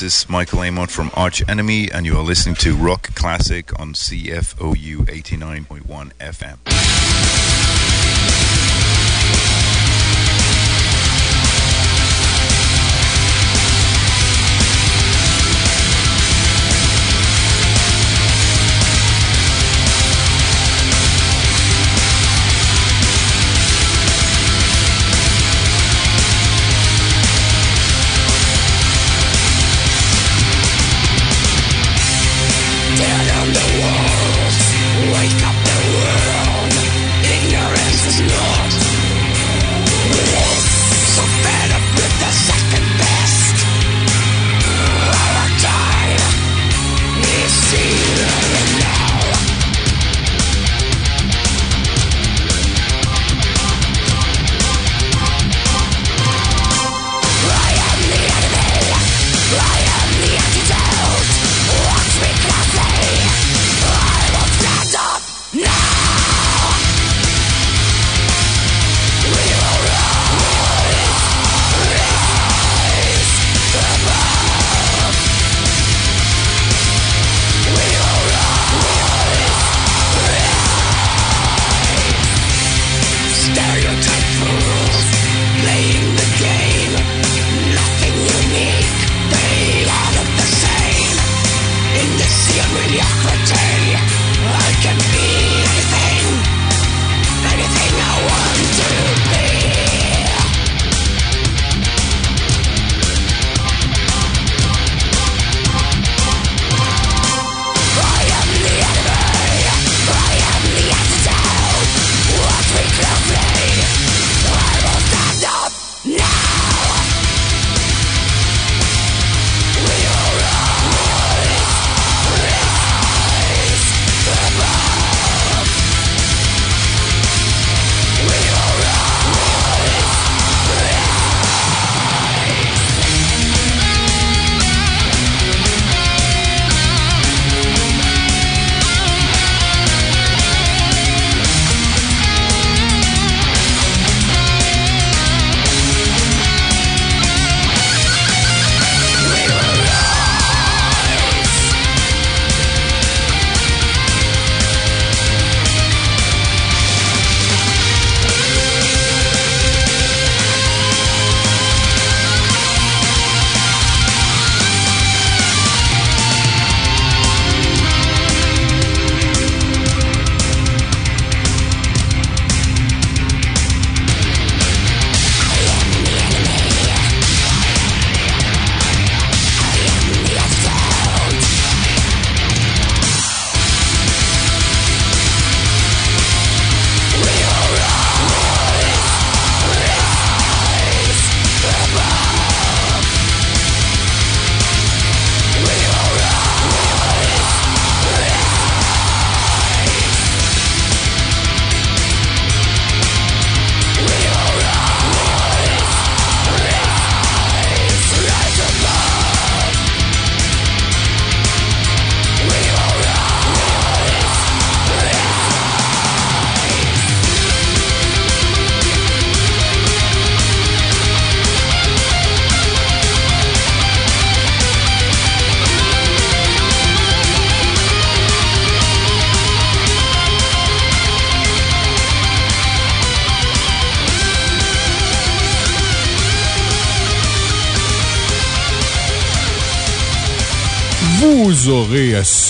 This is Michael Amott from Arch Enemy, and you are listening to Rock Classic on CFOU 89.1 FM.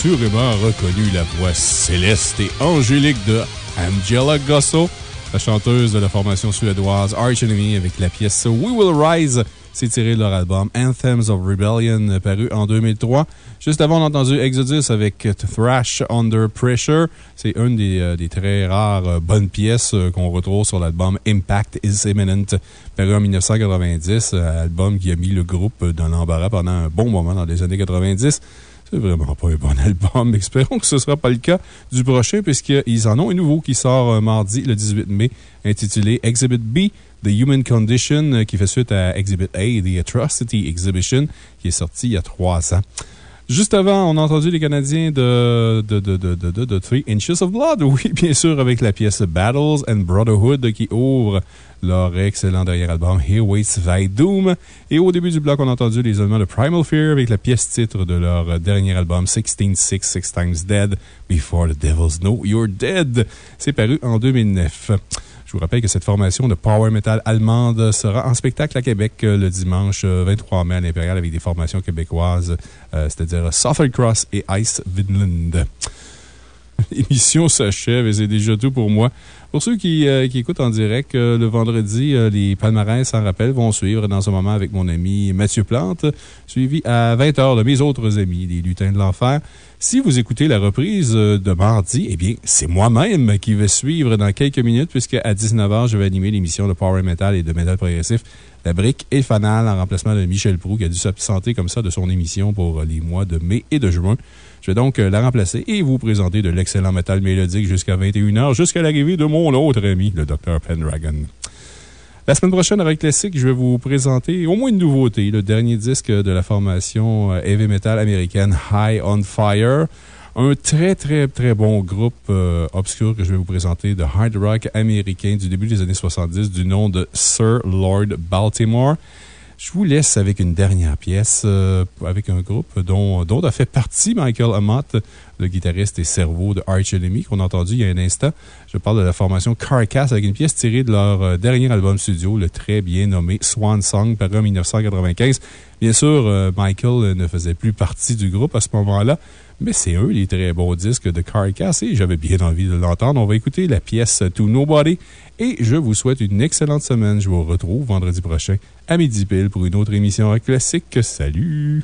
Assurément reconnu la voix céleste et angélique de Angela Gosso, la chanteuse de la formation suédoise Arch Enemy avec la pièce We Will Rise. C'est tiré de leur album Anthems of Rebellion, paru en 2003. Juste avant, on a entendu Exodus avec Thrash Under Pressure. C'est une des, euh, très rares euh, bonnes pièces euh, qu'on retrouve sur l'album Impact is Imminent, paru en 1990. euh, album qui a mis le groupe dans l'embarras pendant un bon moment dans les années 90. C'est vraiment pas un bon album. Espérons que ce ne sera pas le cas du prochain, puisqu'ils en ont un nouveau qui sort euh, mardi, le 18 mai, intitulé Exhibit B. The Human Condition, euh, qui fait suite à Exhibit A, The Atrocity Exhibition, qui est sorti il y a trois ans. Juste avant, on a entendu les Canadiens de, de, de, de, de, de, Three Inches of Blood. Oui, bien sûr, avec la pièce Battles and Brotherhood qui ouvre leur excellent dernier album Here Waits Thy Doom. Et au début du bloc, on a entendu les Allemands de Primal Fear avec la pièce titre de leur dernier album 16-6, Six Times Dead, Before the Devils Know You're Dead. C'est paru en 2009. Je vous rappelle que cette formation de power metal allemande sera en spectacle à Québec euh, le dimanche euh, 23 mai à l'Impérial avec des formations québécoises, euh, c'est-à-dire Southern Cross et Ice Vinland. L'émission s'achève et c'est déjà tout pour moi. Pour ceux qui, euh, qui écoutent en direct, euh, le vendredi, euh, les palmarès sans rappel vont suivre dans ce moment avec mon ami Mathieu Plante, suivi à 20h de mes autres amis, les lutins de l'enfer. Si vous écoutez la reprise de mardi, eh bien, c'est moi-même qui vais suivre dans quelques minutes, puisque à 19h, je vais animer l'émission de Power Metal et de Metal Progressif, La Brique et Fanal, en remplacement de Michel Prou, qui a dû s'absenter comme ça de son émission pour les mois de mai et de juin. Je vais donc euh, la remplacer et vous présenter de l'excellent métal mélodique jusqu'à 21h, jusqu'à l'arrivée de mon autre ami, le Dr. Pendragon. La semaine prochaine, avec Classique, je vais vous présenter au moins une nouveauté, le dernier disque de la formation euh, heavy metal américaine High on Fire. Un très, très, très bon groupe euh, obscur que je vais vous présenter de hard rock américain du début des années 70 du nom de Sir Lord Baltimore. Je vous laisse avec une dernière pièce, euh, avec un groupe dont, dont a fait partie Michael Amott, le guitariste et cerveau de Arch Enemy, qu'on a entendu il y a un instant. Je parle de la formation Carcass avec une pièce tirée de leur euh, dernier album studio, le très bien nommé Swan Song, paru en 1995. Bien sûr, euh, Michael ne faisait plus partie du groupe à ce moment-là, mais c'est eux les très bons disques de Carcass et j'avais bien envie de l'entendre. On va écouter la pièce To Nobody et je vous souhaite une excellente semaine. Je vous retrouve vendredi prochain à midi pile pour une autre émission classique. Salut!